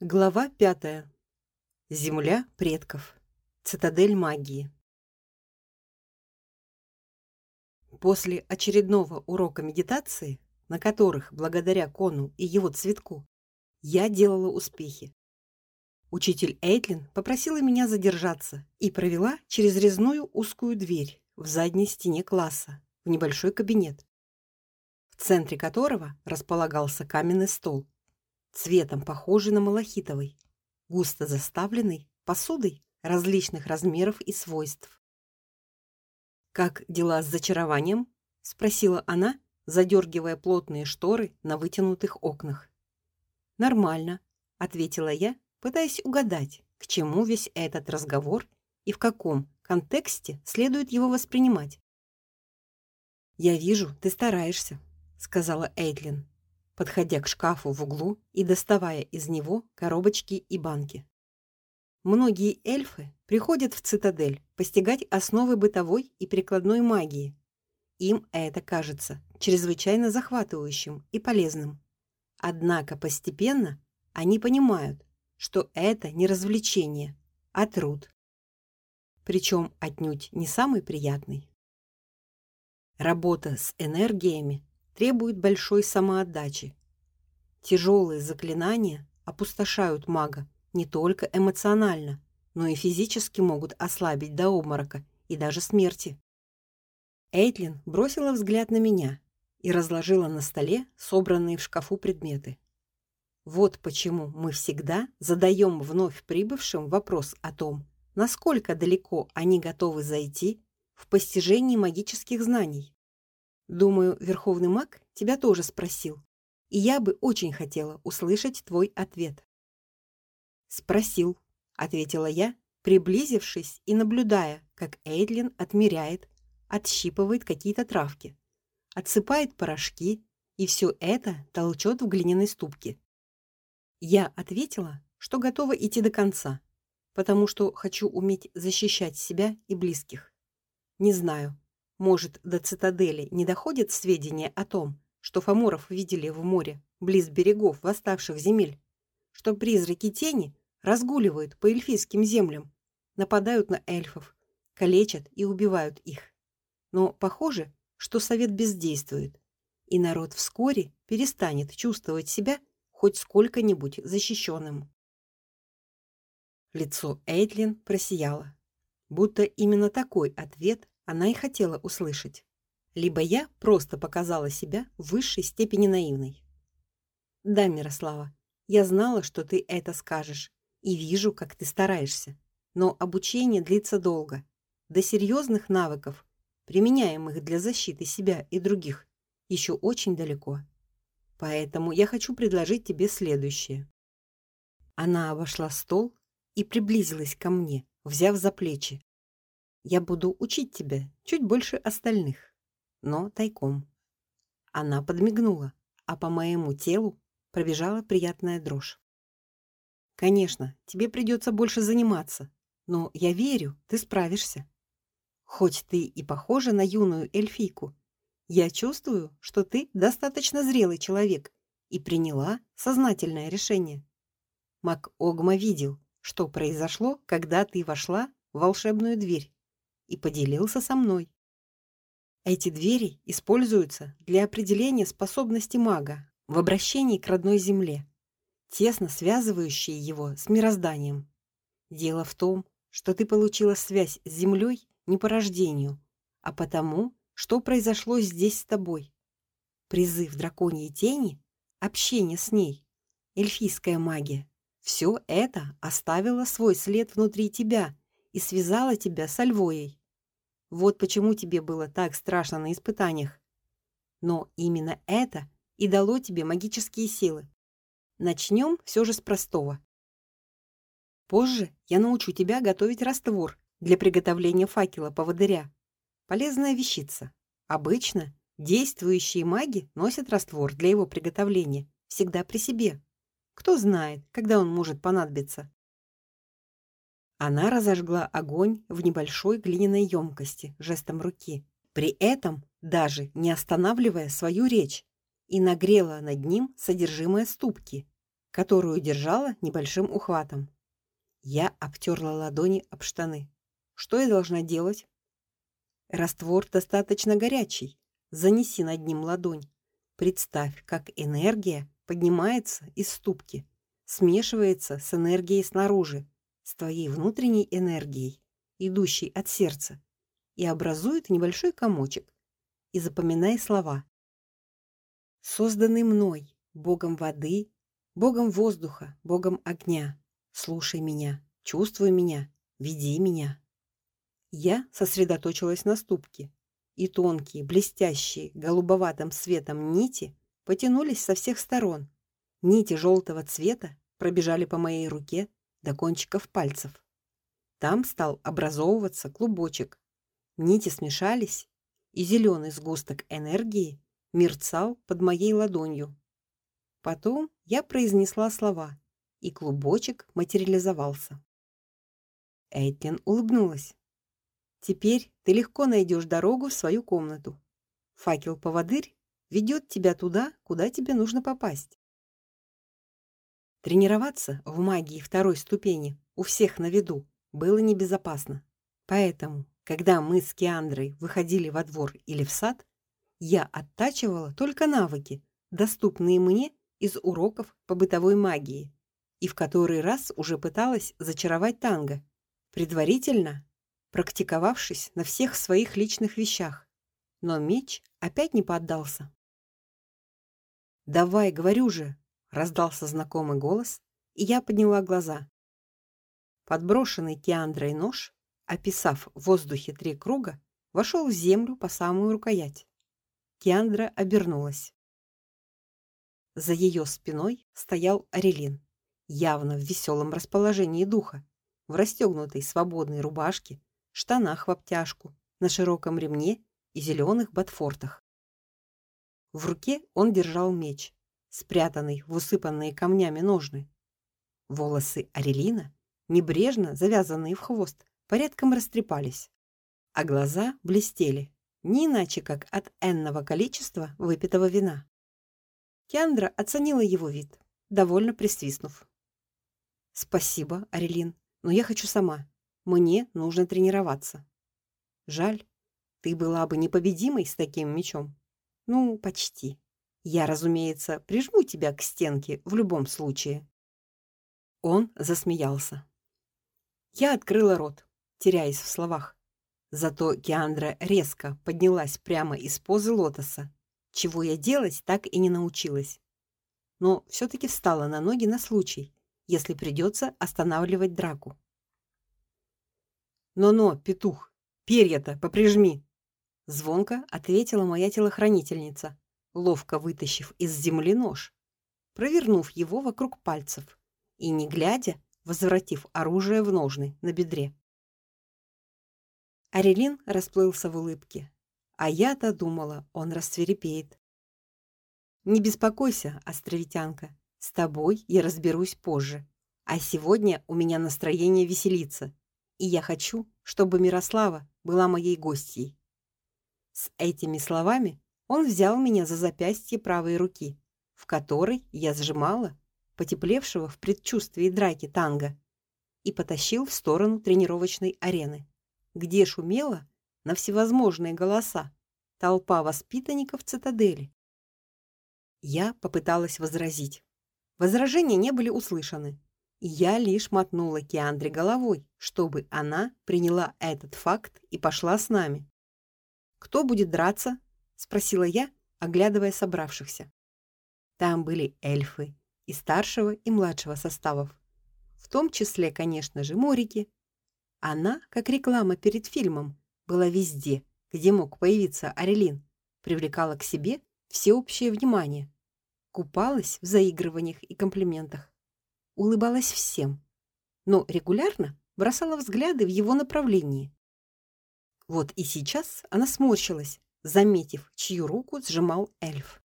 Глава пятая. Земля предков. Цитадель магии. После очередного урока медитации, на которых, благодаря Кону и его цветку, я делала успехи. Учитель Эйтлин попросила меня задержаться и провела через резную узкую дверь в задней стене класса в небольшой кабинет, в центре которого располагался каменный стол цветом похожий на малахитовый, густо заставленный посудой различных размеров и свойств. Как дела с зачарованием? спросила она, задергивая плотные шторы на вытянутых окнах. Нормально, ответила я, пытаясь угадать, к чему весь этот разговор и в каком контексте следует его воспринимать. Я вижу, ты стараешься, сказала Эйдлин подходя к шкафу в углу и доставая из него коробочки и банки. Многие эльфы приходят в цитадель постигать основы бытовой и прикладной магии. Им это кажется чрезвычайно захватывающим и полезным. Однако постепенно они понимают, что это не развлечение, а труд. Причем отнюдь не самый приятный. Работа с энергиями требует большой самоотдачи. Тяжелые заклинания опустошают мага не только эмоционально, но и физически могут ослабить до обморока и даже смерти. Эйтлин бросила взгляд на меня и разложила на столе собранные в шкафу предметы. Вот почему мы всегда задаем вновь прибывшим вопрос о том, насколько далеко они готовы зайти в постижении магических знаний. Думаю, Верховный маг тебя тоже спросил, и я бы очень хотела услышать твой ответ. Спросил, ответила я, приблизившись и наблюдая, как Эйдлин отмеряет, отщипывает какие-то травки, отсыпает порошки и все это толчет в глиняной ступке. Я ответила, что готова идти до конца, потому что хочу уметь защищать себя и близких. Не знаю, может, до цитадели не доходят сведения о том, что фаморов видели в море, близ берегов восставших земель, что призраки тени разгуливают по эльфийским землям, нападают на эльфов, калечат и убивают их. Но похоже, что совет бездействует, и народ вскоре перестанет чувствовать себя хоть сколько-нибудь защищенным. Лицо Эйтлин просияло, будто именно такой ответ она и хотела услышать. Либо я просто показала себя в высшей степени наивной. Да, Мирослава, я знала, что ты это скажешь, и вижу, как ты стараешься. Но обучение длится долго. До серьезных навыков, применяемых для защиты себя и других, еще очень далеко. Поэтому я хочу предложить тебе следующее. Она обошла стол и приблизилась ко мне, взяв за плечи, я буду учить тебя чуть больше остальных, но тайком. Она подмигнула, а по моему телу пробежала приятная дрожь. Конечно, тебе придется больше заниматься, но я верю, ты справишься. Хоть ты и похожа на юную эльфийку, я чувствую, что ты достаточно зрелый человек и приняла сознательное решение. Мак Огма видел, что произошло, когда ты вошла в волшебную дверь и поделился со мной. Эти двери используются для определения способности мага в обращении к родной земле, тесно связывающие его с мирозданием. Дело в том, что ты получила связь с землей не по рождению, а потому, что произошло здесь с тобой. Призыв драконьей тени, общение с ней, эльфийская магия все это оставило свой след внутри тебя и связала тебя с Альвоей. Вот почему тебе было так страшно на испытаниях. Но именно это и дало тебе магические силы. Начнем все же с простого. Позже я научу тебя готовить раствор для приготовления факела поводыря. Полезная вещица. Обычно действующие маги носят раствор для его приготовления всегда при себе. Кто знает, когда он может понадобиться. Она разожгла огонь в небольшой глиняной емкости жестом руки, при этом даже не останавливая свою речь, и нагрела над ним содержимое ступки, которую держала небольшим ухватом. Я обтерла ладони об штаны. Что я должна делать? Раствор достаточно горячий. Занеси над ним ладонь. Представь, как энергия поднимается из ступки, смешивается с энергией снаружи, с твоей внутренней энергией, идущей от сердца, и образует небольшой комочек. И запоминай слова: созданный мной, богом воды, богом воздуха, богом огня. Слушай меня, чувствуй меня, веди меня. Я сосредоточилась на ступке, и тонкие, блестящие голубоватым светом нити потянулись со всех сторон. Нити желтого цвета пробежали по моей руке до кончиков пальцев. Там стал образовываться клубочек. Нити смешались, и зеленый сгусток энергии мерцал под моей ладонью. Потом я произнесла слова, и клубочек материализовался. Эйтлин улыбнулась. Теперь ты легко найдешь дорогу в свою комнату. Факел-поводырь ведет тебя туда, куда тебе нужно попасть. Тренироваться в магии второй ступени у всех на виду было небезопасно. Поэтому, когда мы с Киандрой выходили во двор или в сад, я оттачивала только навыки, доступные мне из уроков по бытовой магии, и в который раз уже пыталась зачаровать танго, предварительно практиковавшись на всех своих личных вещах. Но меч опять не поддался. "Давай, говорю же", раздался знакомый голос, и я подняла глаза. Подброшенный Киандрой нож, описав в воздухе три круга, вошел в землю по самую рукоять. Киандра обернулась. За ее спиной стоял Арелин, явно в веселом расположении духа, в расстегнутой свободной рубашке, штанах в обтяжку, на широком ремне и зеленых ботфортах. В руке он держал меч, спрятанный в усыпанные камнями ножны. Волосы Арелина, небрежно завязанные в хвост, порядком растрепались, а глаза блестели не иначе, как от энного количества выпитого вина. Кендра оценила его вид, довольно присвистнув. Спасибо, Арелин, но я хочу сама. Мне нужно тренироваться. Жаль, ты была бы непобедимой с таким мечом. Ну, почти. Я, разумеется, прижму тебя к стенке в любом случае. Он засмеялся. Я открыла рот, теряясь в словах. Зато Киандра резко поднялась прямо из позы лотоса, чего я делать так и не научилась. Но все таки встала на ноги на случай, если придется останавливать драку. "Но-но, петух, перья-то поприжми", звонко ответила моя телохранительница, ловко вытащив из земли нож, провернув его вокруг пальцев и не глядя, возвратив оружие в ножны на бедре. Арелин расплылся в улыбке, а я-то думала, он рассверепеет. Не беспокойся, островитянка, с тобой я разберусь позже. А сегодня у меня настроение веселиться, и я хочу, чтобы Мирослава была моей гостьей. С этими словами он взял меня за запястье правой руки, в которой я сжимала потеплевшего в предчувствии драки танго, и потащил в сторону тренировочной арены где шумела на всевозможные голоса толпа воспитанников цитадели. Я попыталась возразить. Возражения не были услышаны, и я лишь мотнула Киандре головой, чтобы она приняла этот факт и пошла с нами. Кто будет драться? Спросила я, оглядывая собравшихся. Там были эльфы и старшего, и младшего составов, в том числе, конечно же, морики, она, как реклама перед фильмом, была везде, где мог появиться Арелин, привлекала к себе всеобщее внимание, купалась в заигрываниях и комплиментах, улыбалась всем, но регулярно бросала взгляды в его направлении. Вот и сейчас она сморщилась, заметив, чью руку сжимал эльф.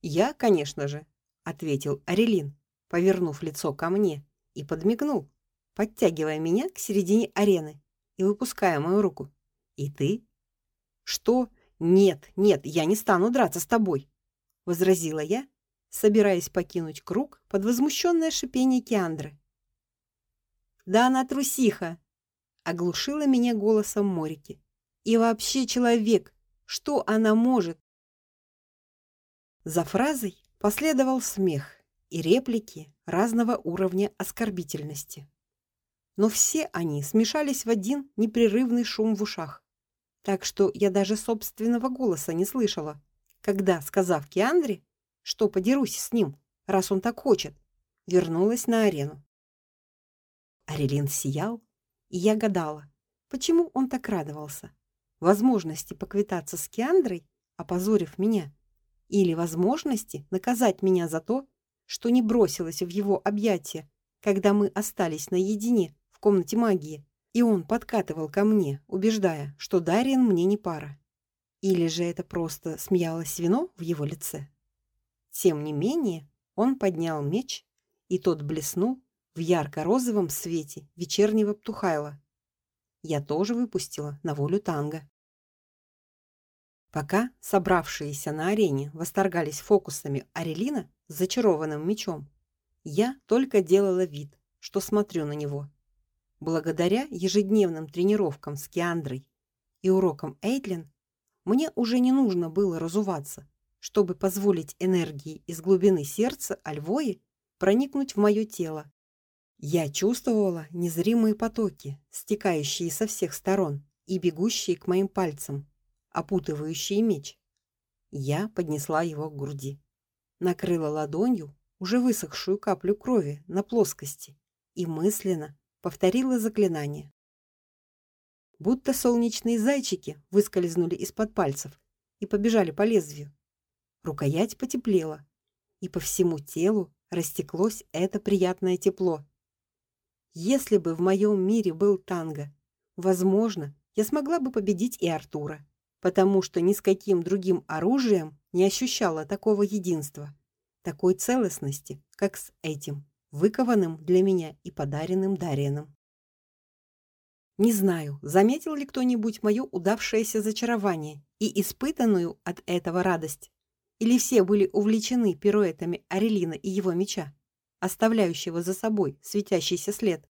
"Я, конечно же", ответил Арелин, повернув лицо ко мне и подмигнул подтягивая меня к середине арены и выпуская мою руку. И ты? Что? Нет, нет, я не стану драться с тобой, возразила я, собираясь покинуть круг под возмущенное шипение Киандры. Да она трусиха, оглушила меня голосом Морики. И вообще человек, что она может? За фразой последовал смех и реплики разного уровня оскорбительности. Но все они смешались в один непрерывный шум в ушах. Так что я даже собственного голоса не слышала, когда, сказав Киандре, что подерусь с ним, раз он так хочет, вернулась на арену. Арелин сиял, и я гадала, почему он так радовался. Возможности поквитаться с Киандрой, опозорив меня, или возможности наказать меня за то, что не бросилась в его объятия, когда мы остались наедине в комнате магии, и он подкатывал ко мне, убеждая, что Дариен мне не пара. Или же это просто смеялось вино в его лице? Тем не менее, он поднял меч, и тот блеснул в ярко-розовом свете вечернего птухайла. Я тоже выпустила на волю танго. Пока собравшиеся на арене восторгались фокусами Арелина с зачарованным мечом, я только делала вид, что смотрю на него. Благодаря ежедневным тренировкам с Киандрой и урокам Эйтлин, мне уже не нужно было разуваться, чтобы позволить энергии из глубины сердца Альвои проникнуть в мое тело. Я чувствовала незримые потоки, стекающие со всех сторон и бегущие к моим пальцам, опутывающие меч. Я поднесла его к груди, накрыла ладонью уже высохшую каплю крови на плоскости и мысленно повторила заклинание. Будто солнечные зайчики выскользнули из-под пальцев и побежали по лезвию. Рукоять потеплела, и по всему телу растеклось это приятное тепло. Если бы в моем мире был танго, возможно, я смогла бы победить и Артура, потому что ни с каким другим оружием не ощущала такого единства, такой целостности, как с этим, выкованным для меня и подаренным Дарианом. Не знаю, заметил ли кто-нибудь мое удавшееся зачарование и испытанную от этого радость. Или все были увлечены пируэтами Арелина и его меча, оставляющего за собой светящийся след.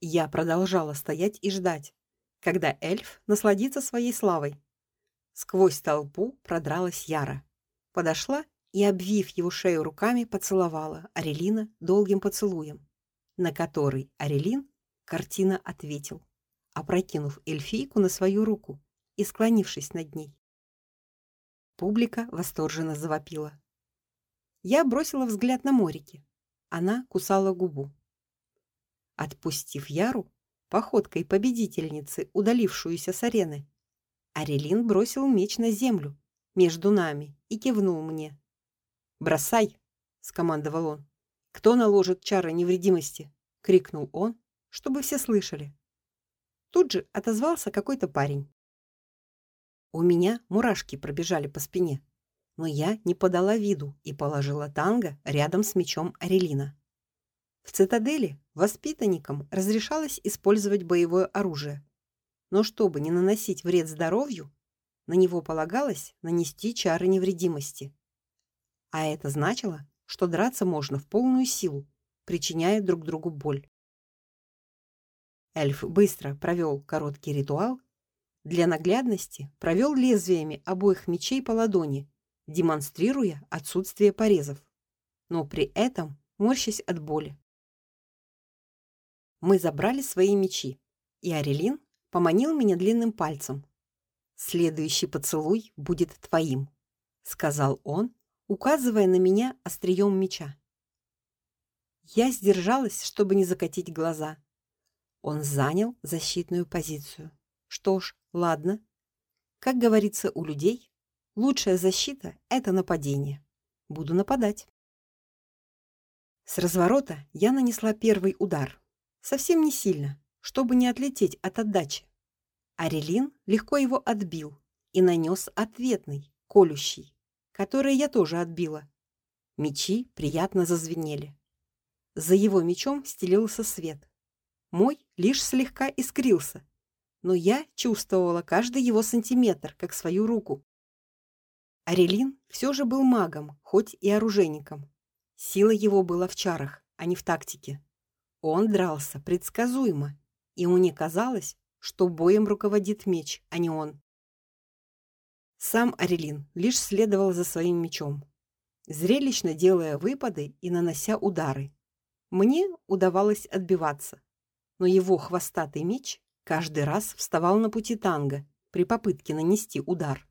Я продолжала стоять и ждать, когда эльф насладится своей славой. Сквозь толпу продралась Яра. Подошла и, обвив его шею руками, поцеловала Арелина долгим поцелуем, на который Арелин картина ответил, опрокинув эльфийку на свою руку и склонившись над ней. Публика восторженно завопила. Я бросила взгляд на Морики. Она кусала губу. Отпустив Яру, походкой победительницы, удалившуюся с арены, Арелин бросил меч на землю между нами и кивнул мне. "Бросай", скомандовал он. "Кто наложит чары невредимости?" крикнул он, чтобы все слышали. Тут же отозвался какой-то парень. У меня мурашки пробежали по спине, но я не подала виду и положила танго рядом с мечом Арелина. В цитадели воспитанникам разрешалось использовать боевое оружие, но чтобы не наносить вред здоровью, на него полагалось нанести чары невредимости. А это значило, что драться можно в полную силу, причиняя друг другу боль. Эльф быстро провел короткий ритуал для наглядности провел лезвиями обоих мечей по ладони, демонстрируя отсутствие порезов, но при этом морщась от боли. Мы забрали свои мечи, и Арелин поманил меня длинным пальцем. Следующий поцелуй будет твоим, сказал он, указывая на меня острием меча. Я сдержалась, чтобы не закатить глаза. Он занял защитную позицию. Что ж, ладно. Как говорится у людей, лучшая защита это нападение. Буду нападать. С разворота я нанесла первый удар. Совсем не сильно, чтобы не отлететь от отдачи. Арелин легко его отбил и нанес ответный, колющий, который я тоже отбила. Мечи приятно зазвенели. За его мечом стелился свет. Мой лишь слегка искрился, но я чувствовала каждый его сантиметр, как свою руку. Арелин все же был магом, хоть и оружейником. Сила его была в чарах, а не в тактике. Он дрался предсказуемо, и мне казалось, что боем руководит меч, а не он. Сам Арелин лишь следовал за своим мечом, зрелищно делая выпады и нанося удары. Мне удавалось отбиваться, но его хвостатый меч каждый раз вставал на пути танга при попытке нанести удар.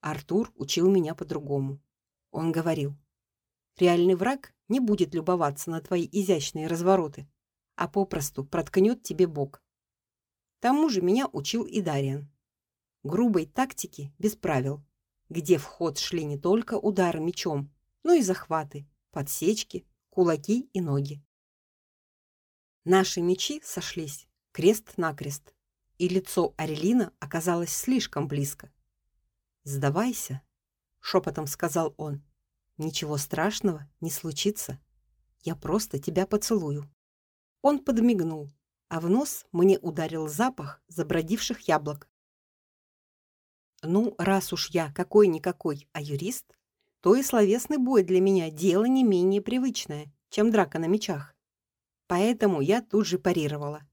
Артур учил меня по-другому. Он говорил: "Реальный враг не будет любоваться на твои изящные развороты, а попросту проткнет тебе бок". Тому же меня учил и Дариан. Грубой тактики без правил, где в ход шли не только удары мечом, но и захваты, подсечки, кулаки и ноги. Наши мечи сошлись крест-накрест, и лицо Арелина оказалось слишком близко. "Сдавайся", шепотом сказал он. "Ничего страшного не случится. Я просто тебя поцелую". Он подмигнул, а в нос мне ударил запах забродивших яблок. Ну, раз уж я какой-никакой, а юрист, то и словесный бой для меня дело не менее привычное, чем драка на мечах. Поэтому я тут же парировала.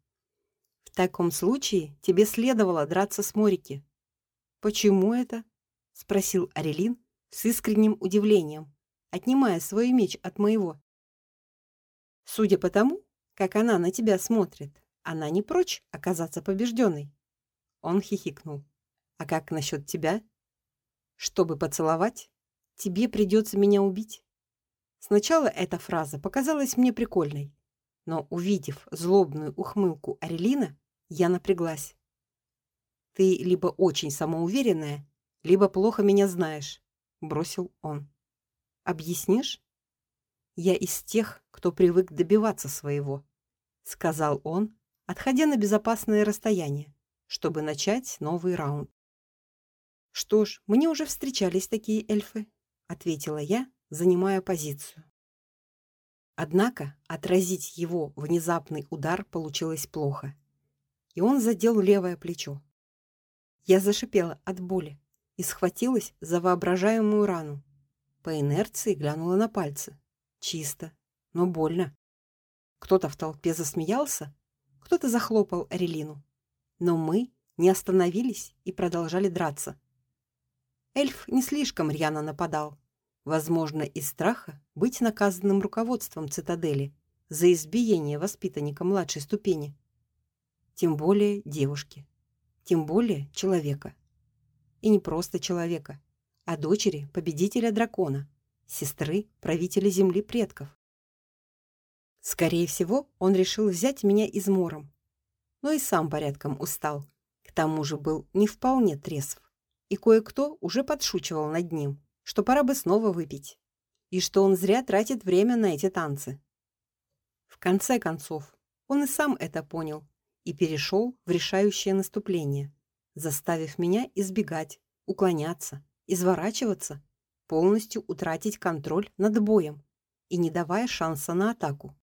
В таком случае тебе следовало драться с Морики. Почему это? спросил Арелин с искренним удивлением, отнимая свой меч от моего. Судя по тому, как она на тебя смотрит, она не прочь оказаться побежденной. Он хихикнул. А как насчет тебя? Чтобы поцеловать, тебе придется меня убить. Сначала эта фраза показалась мне прикольной, но увидев злобную ухмылку Арелина, я напряглась. Ты либо очень самоуверенная, либо плохо меня знаешь, бросил он. Объяснишь? Я из тех, кто привык добиваться своего, сказал он, отходя на безопасное расстояние, чтобы начать новый раунд. Что ж, мне уже встречались такие эльфы, ответила я, занимая позицию. Однако отразить его внезапный удар получилось плохо, и он задел левое плечо. Я зашипела от боли и схватилась за воображаемую рану. По инерции глянула на пальцы. Чисто, но больно. Кто-то в толпе засмеялся, кто-то захлопал Арелину. Но мы не остановились и продолжали драться. Эльф не слишком рьяно нападал, возможно, из страха быть наказанным руководством цитадели за избиение воспитанника младшей ступени. Тем более девушки, тем более человека. И не просто человека, а дочери победителя дракона, сестры правителя земли предков. Скорее всего, он решил взять меня измором, но и сам порядком устал. К тому же был не вполне трезв, и кое-кто уже подшучивал над ним, что пора бы снова выпить, и что он зря тратит время на эти танцы. В конце концов, он и сам это понял и перешел в решающее наступление, заставив меня избегать, уклоняться, изворачиваться, полностью утратить контроль над боем и не давая шанса на атаку.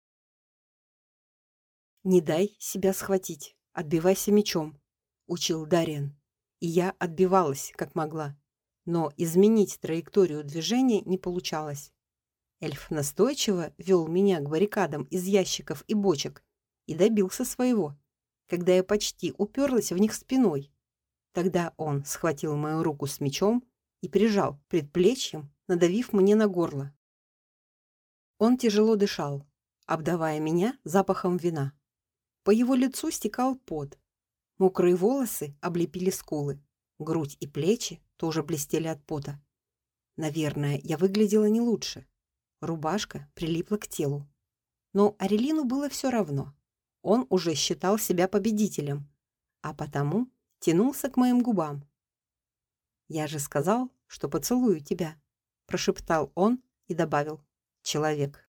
Не дай себя схватить, отбивайся мечом, учил Дариан. И я отбивалась, как могла но изменить траекторию движения не получалось. Эльф настойчиво вел меня к баррикадам из ящиков и бочек и добился своего, когда я почти уперлась в них спиной. Тогда он схватил мою руку с мечом и прижал предплечьем, надавив мне на горло. Он тяжело дышал, обдавая меня запахом вина. По его лицу стекал пот. Мокрые волосы облепили скулы, грудь и плечи тоже блестели от пота. Наверное, я выглядела не лучше. Рубашка прилипла к телу. Но Арелину было все равно. Он уже считал себя победителем, а потому тянулся к моим губам. Я же сказал, что поцелую тебя, прошептал он и добавил: человек.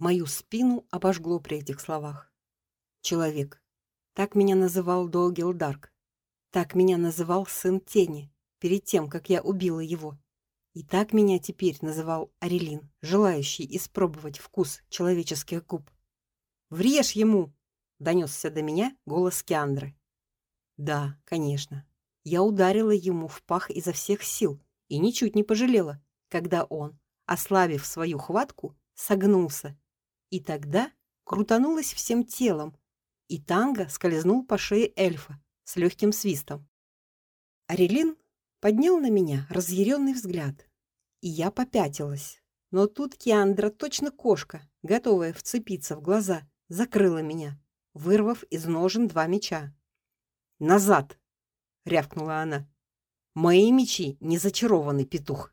Мою спину обожгло при этих словах. Человек. Так меня называл Долгил Дарк. Так меня называл сын Тени перед тем, как я убила его. И так меня теперь называл Арелин, желающий испробовать вкус человеческих губ. "Врежь ему", донесся до меня голос Киандры. Да, конечно. Я ударила ему в пах изо всех сил и ничуть не пожалела, когда он, ослабив свою хватку, согнулся. И тогда крутанулась всем телом, и танго скользнул по шее эльфа с легким свистом. Арелин поднял на меня разъяренный взгляд, и я попятилась. Но тут Киандра, точно кошка, готовая вцепиться в глаза, закрыла меня, вырвав из ножен два меча. "Назад!" Рявкнула она. "Мои мечи не зачарованный петух".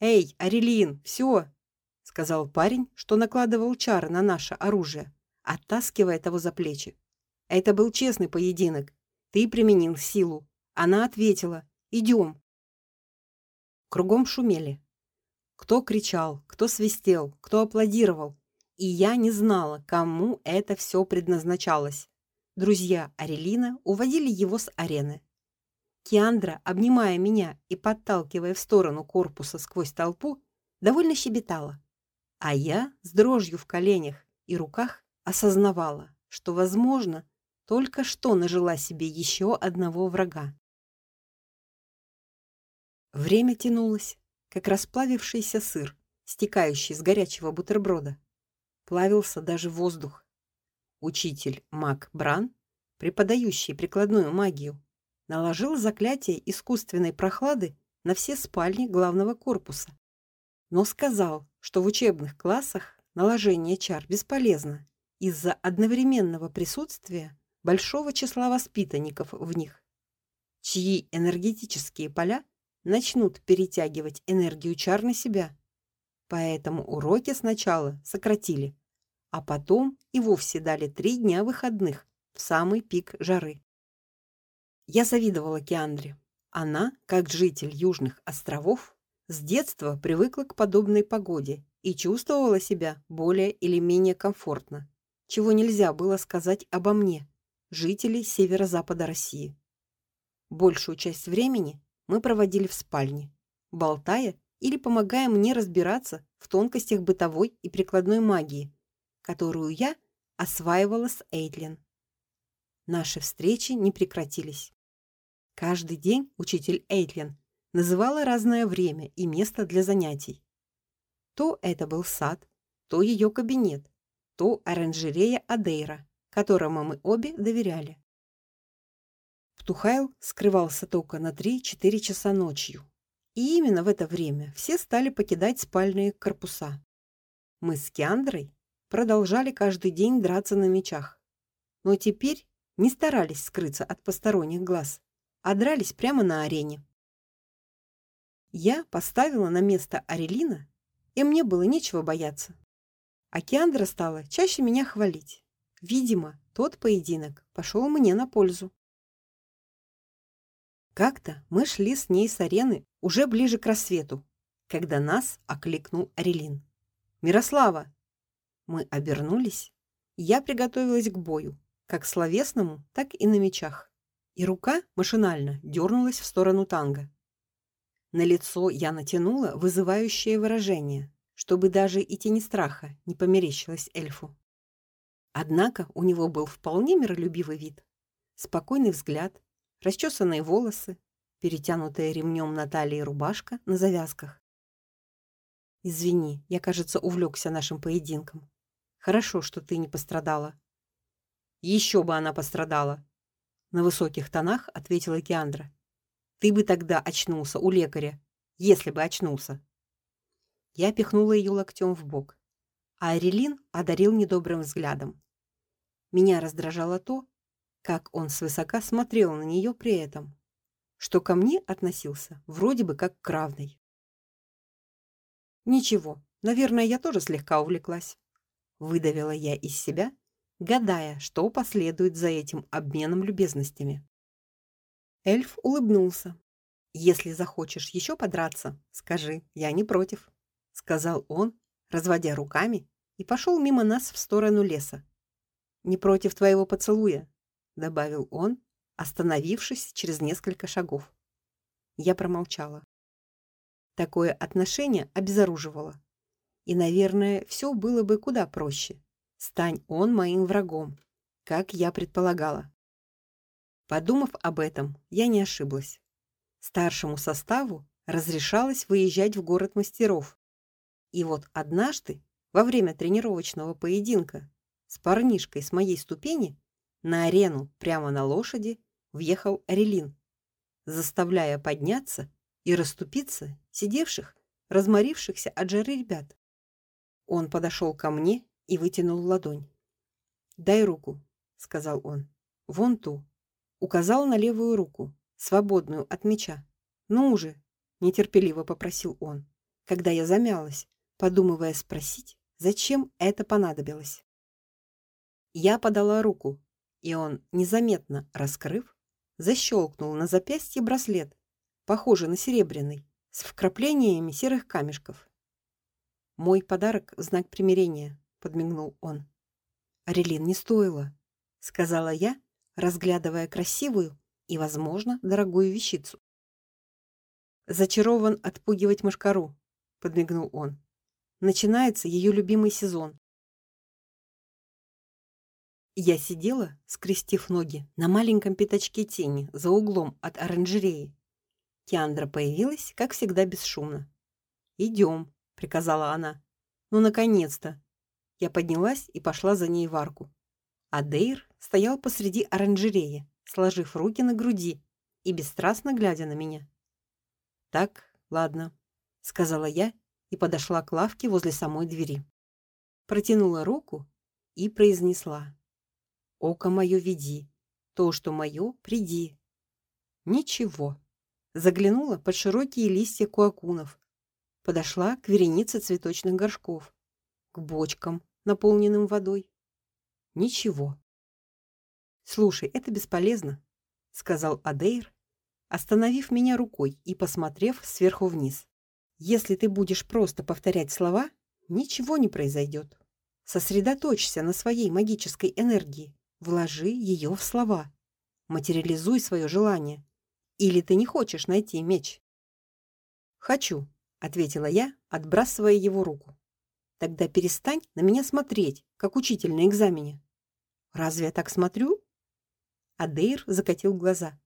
"Эй, Арелин, все!» — сказал парень, что накладывал чары на наше оружие, оттаскивая того за плечи. "Это был честный поединок. Ты применил силу. Она ответила: "Идем". Кругом шумели. Кто кричал, кто свистел, кто аплодировал, и я не знала, кому это все предназначалось. Друзья Арелина уводили его с арены. Киандра, обнимая меня и подталкивая в сторону корпуса сквозь толпу, довольно щебетала, а я с дрожью в коленях и руках осознавала, что, возможно, только что нажила себе еще одного врага. Время тянулось, как расплавившийся сыр, стекающий с горячего бутерброда. Плавился даже воздух. Учитель Мак Бран, преподающий прикладную магию, наложил заклятие искусственной прохлады на все спальни главного корпуса. Но сказал, что в учебных классах наложение чар бесполезно из-за одновременного присутствия большого числа воспитанников в них, чьи энергетические поля начнут перетягивать энергию чар на себя. Поэтому уроки сначала сократили, а потом и вовсе дали три дня выходных в самый пик жары. Я завидовала Киандре. Она, как житель южных островов, с детства привыкла к подобной погоде и чувствовала себя более или менее комфортно, чего нельзя было сказать обо мне, жителей северо-запада России. Большую часть времени мы проводили в спальне, болтая или помогая мне разбираться в тонкостях бытовой и прикладной магии, которую я осваивала с Эйтлин. Наши встречи не прекратились. Каждый день учитель Эйтлин называла разное время и место для занятий. То это был сад, то ее кабинет, то оранжерея Адейра, которому мы обе доверяли. Птухайл скрывался только на 3-4 часа ночью. И именно в это время все стали покидать спальные корпуса. Мы с Киандрой продолжали каждый день драться на мечах. Но теперь не старались скрыться от посторонних глаз, а дрались прямо на арене. Я поставила на место Арелина, и мне было нечего бояться. А Киандра стала чаще меня хвалить. Видимо, тот поединок пошел мне на пользу. Как-то мы шли с ней с арены уже ближе к рассвету, когда нас окликнул Арелин. Мирослава. Мы обернулись. Я приготовилась к бою, как словесному, так и на мечах. И рука машинально дернулась в сторону танга. На лицо я натянула вызывающее выражение, чтобы даже и тени страха не померещилось эльфу. Однако у него был вполне миролюбивый вид, спокойный взгляд, расчесанные волосы, перетянутая ремнем на талии рубашка на завязках. Извини, я, кажется, увлекся нашим поединком. Хорошо, что ты не пострадала. Еще бы она пострадала, на высоких тонах ответила Киандра. Ты бы тогда очнулся у лекаря, если бы очнулся. Я пихнула ее локтем в бок, а Арелин одарил недобрым взглядом. Меня раздражало то, как он свысока смотрел на нее при этом, что ко мне относился вроде бы как к равной. Ничего, наверное, я тоже слегка увлеклась, выдавила я из себя, гадая, что последует за этим обменом любезностями. Эльф улыбнулся. Если захочешь еще подраться, скажи, я не против, сказал он, разводя руками, и пошел мимо нас в сторону леса. Не против твоего поцелуя, добавил он, остановившись через несколько шагов. Я промолчала. Такое отношение обезоруживало. И, наверное, все было бы куда проще. Стань он моим врагом, как я предполагала. Подумав об этом, я не ошиблась. Старшему составу разрешалось выезжать в город мастеров. И вот однажды, во время тренировочного поединка с парнишкой с моей ступени, на арену прямо на лошади въехал Арелин, заставляя подняться и расступиться сидевших, разморившихся от жары ребят. Он подошел ко мне и вытянул ладонь. "Дай руку", сказал он. "Вон ту". Указал на левую руку, свободную от меча. "Ну уже", нетерпеливо попросил он, когда я замялась, подумывая спросить, зачем это понадобилось. Я подала руку, и он, незаметно раскрыв, защелкнул на запястье браслет, похожий на серебряный, с вкраплениями серых камешков. Мой подарок знак примирения, подмигнул он. Арелин не стоило, сказала я, разглядывая красивую и, возможно, дорогую вещицу. Зачарован отпугивать мошкару, подмигнул он. Начинается ее любимый сезон. Я сидела, скрестив ноги, на маленьком пятачке тени за углом от оранжереи. Киандра появилась, как всегда, бесшумно. «Идем», — приказала она. «Ну, наконец-то!» Я поднялась и пошла за ней в арку. А Дейр стоял посреди оранжереи, сложив руки на груди и бесстрастно глядя на меня. «Так, ладно», — сказала я и подошла к лавке возле самой двери. Протянула руку и произнесла. «Око мое веди, то, что мое, приди». Ничего. Заглянула под широкие листья куакунов, подошла к веренице цветочных горшков, к бочкам, наполненным водой. Ничего. Слушай, это бесполезно, сказал Адейр, остановив меня рукой и посмотрев сверху вниз. Если ты будешь просто повторять слова, ничего не произойдет. Сосредоточься на своей магической энергии, вложи ее в слова. Материализуй свое желание. Или ты не хочешь найти меч? Хочу, ответила я, отбрасывая его руку. Тогда перестань на меня смотреть, как учитель на экзамене. Разве я так смотрю? Адейр закатил глаза.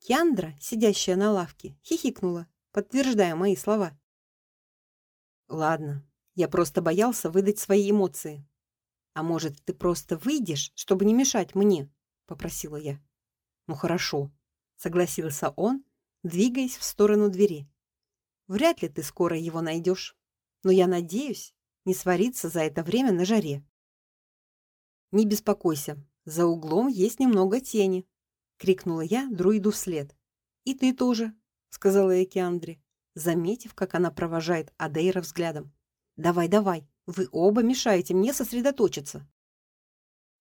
Кяндра, сидящая на лавке, хихикнула, подтверждая мои слова. Ладно, я просто боялся выдать свои эмоции. А может, ты просто выйдешь, чтобы не мешать мне, попросила я. Ну хорошо, согласился он, двигаясь в сторону двери. Вряд ли ты скоро его найдешь, но я надеюсь не свариться за это время на жаре. Не беспокойся, за углом есть немного тени, крикнула я друиду вслед. И ты тоже, сказала я Киандре, заметив, как она провожает Адейра взглядом. Давай, давай, вы оба мешаете мне сосредоточиться.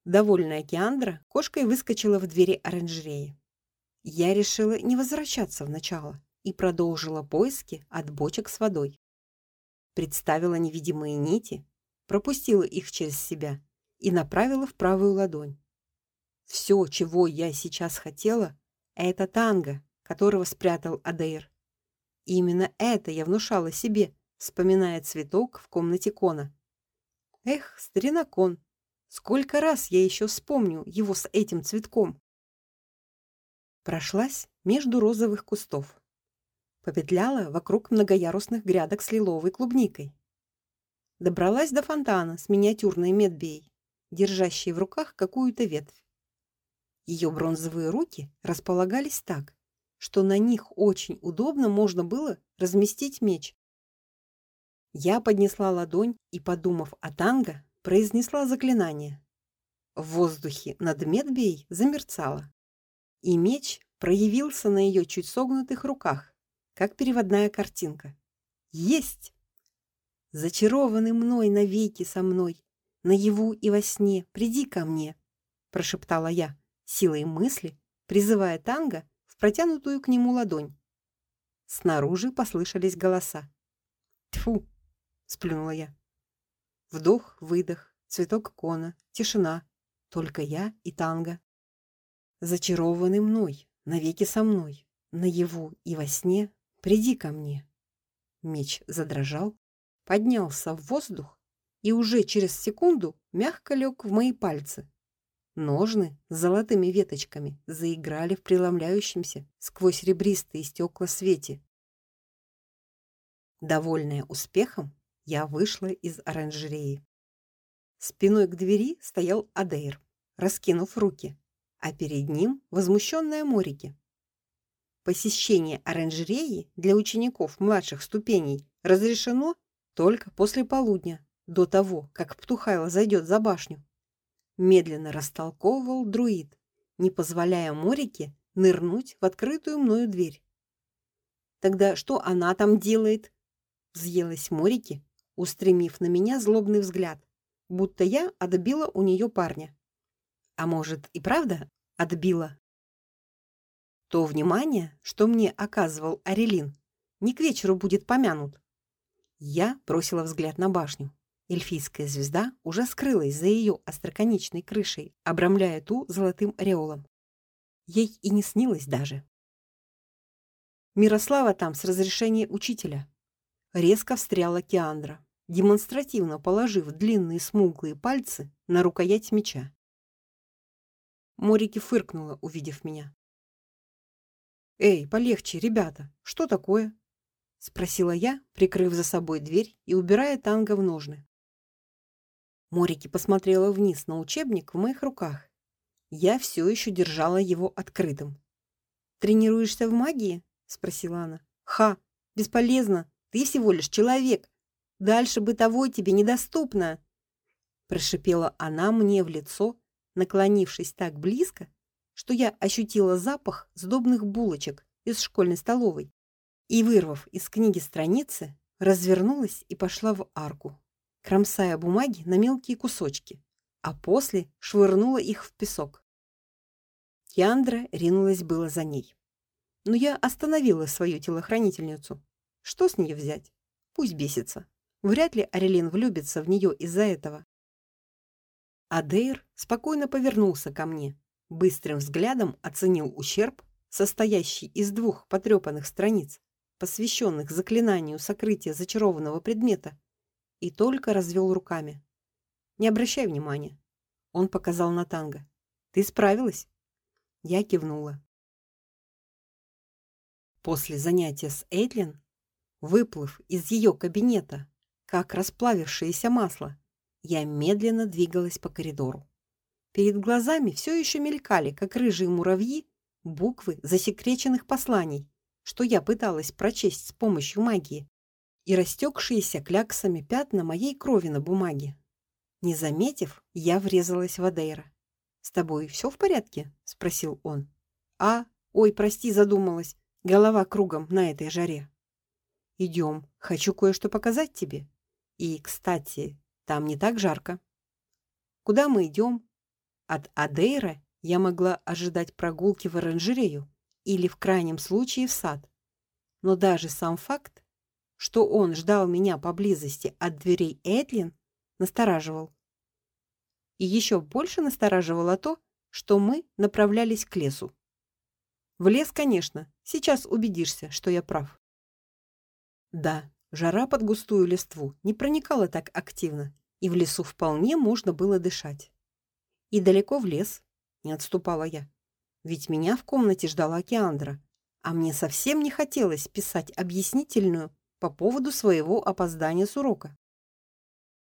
Довольная Киандра кошкой выскочила в двери оранжереи. Я решила не возвращаться в начало и продолжила поиски от бочек с водой. Представила невидимые нити, пропустила их через себя и направила в правую ладонь. Все, чего я сейчас хотела, это танго, которого спрятал Адейр. Именно это я внушала себе, вспоминая цветок в комнате Кона. Эх, старина Кон, сколько раз я еще вспомню его с этим цветком. Прошлась между розовых кустов попетляла вокруг многоярусных грядок с лиловой клубникой. Добралась до фонтана с миниатюрной медбией, держащей в руках какую-то ветвь. Ее бронзовые руки располагались так, что на них очень удобно можно было разместить меч. Я поднесла ладонь и, подумав о танго, произнесла заклинание. В воздухе над медбией замерцало, и меч проявился на ее чуть согнутых руках, как переводная картинка. Есть! Зачарованный мной навеки со мной, наяву и во сне, приди ко мне, прошептала я, силой мысли призывая танго в протянутую к нему ладонь. Снаружи послышались голоса. Тьфу, сплюнула я. Вдох, выдох, цветок кона, тишина, только я и танго. Зачарованный мной, навеки со мной, наяву и во сне, Приди ко мне. Меч задрожал, поднялся в воздух и уже через секунду мягко лег в мои пальцы. Ножны с золотыми веточками заиграли в преломляющемся сквозь ребристые стекла свете. Довольная успехом, я вышла из оранжереи. Спиной к двери стоял Адейр, раскинув руки, а перед ним возмущенная Морики. Посещение оранжереи для учеников младших ступеней разрешено только после полудня, до того, как Птухайло зайдет за башню. Медленно растолковывал друид, не позволяя Морике нырнуть в открытую мною дверь. Тогда что она там делает? Взъелась Морики, устремив на меня злобный взгляд, будто я отбила у нее парня. А может, и правда отбила? То внимание, что мне оказывал Арелин, не к вечеру будет помянут. Я бросила взгляд на башню. Эльфийская звезда уже скрылась за ее остроконечной крышей, обрамляя ту золотым ореолом. Ей и не снилось даже. Мирослава там с разрешения учителя. Резко встряла Киандра, демонстративно положив длинные смуглые пальцы на рукоять меча. Морики фыркнула, увидев меня. Эй, полегче, ребята. Что такое? спросила я, прикрыв за собой дверь и убирая танго в ножны. Морики посмотрела вниз на учебник в моих руках. Я все еще держала его открытым. Тренируешься в магии? спросила она. Ха, бесполезно. Ты всего лишь человек. Дальше бытовой тебе недоступно, прошипела она мне в лицо, наклонившись так близко, что я ощутила запах сдобных булочек из школьной столовой и, вырвав из книги страницы, развернулась и пошла в арку, кромсая бумаги на мелкие кусочки, а после швырнула их в песок. Яндра ринулась было за ней. Но я остановила свою телохранительницу. Что с нее взять? Пусть бесится. Вряд ли Арелин влюбится в нее из-за этого. Адейр спокойно повернулся ко мне, быстрым взглядом оценил ущерб, состоящий из двух потрепанных страниц, посвященных заклинанию сокрытия зачарованного предмета, и только развел руками. Не обращай внимания. Он показал на танго. Ты справилась? Я кивнула. После занятия с Эйтлин, выплыв из ее кабинета, как расплавившееся масло, я медленно двигалась по коридору. Перед глазами все еще мелькали, как рыжие муравьи, буквы засекреченных посланий, что я пыталась прочесть с помощью магии, и растекшиеся кляксами пятна моей крови на бумаге. Не заметив, я врезалась в Адейра. С тобой все в порядке? спросил он. А, ой, прости, задумалась. Голова кругом на этой жаре. Идем, хочу кое-что показать тебе. И, кстати, там не так жарко. Куда мы идем? От Адейра я могла ожидать прогулки в оранжерею или в крайнем случае в сад. Но даже сам факт, что он ждал меня поблизости от дверей Этлин, настораживал. И еще больше настораживало то, что мы направлялись к лесу. В лес, конечно. Сейчас убедишься, что я прав. Да, жара под густую листву не проникала так активно, и в лесу вполне можно было дышать. И далеко в лес, не отступала я. Ведь меня в комнате ждала Киандра, а мне совсем не хотелось писать объяснительную по поводу своего опоздания с урока.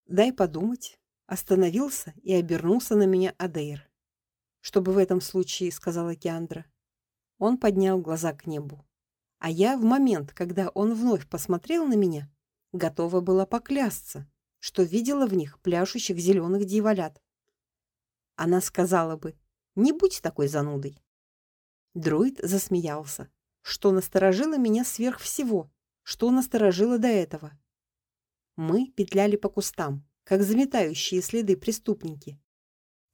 Дай подумать, остановился и обернулся на меня Адейр. Чтобы в этом случае, сказала Киандра. Он поднял глаза к небу. А я в момент, когда он вновь посмотрел на меня, готова была поклясться, что видела в них пляшущих зеленых дьяволят. Она сказала бы: "Не будь такой занудой". Друид засмеялся, что насторожило меня сверх всего, что насторожило до этого. Мы петляли по кустам, как заметающие следы преступники.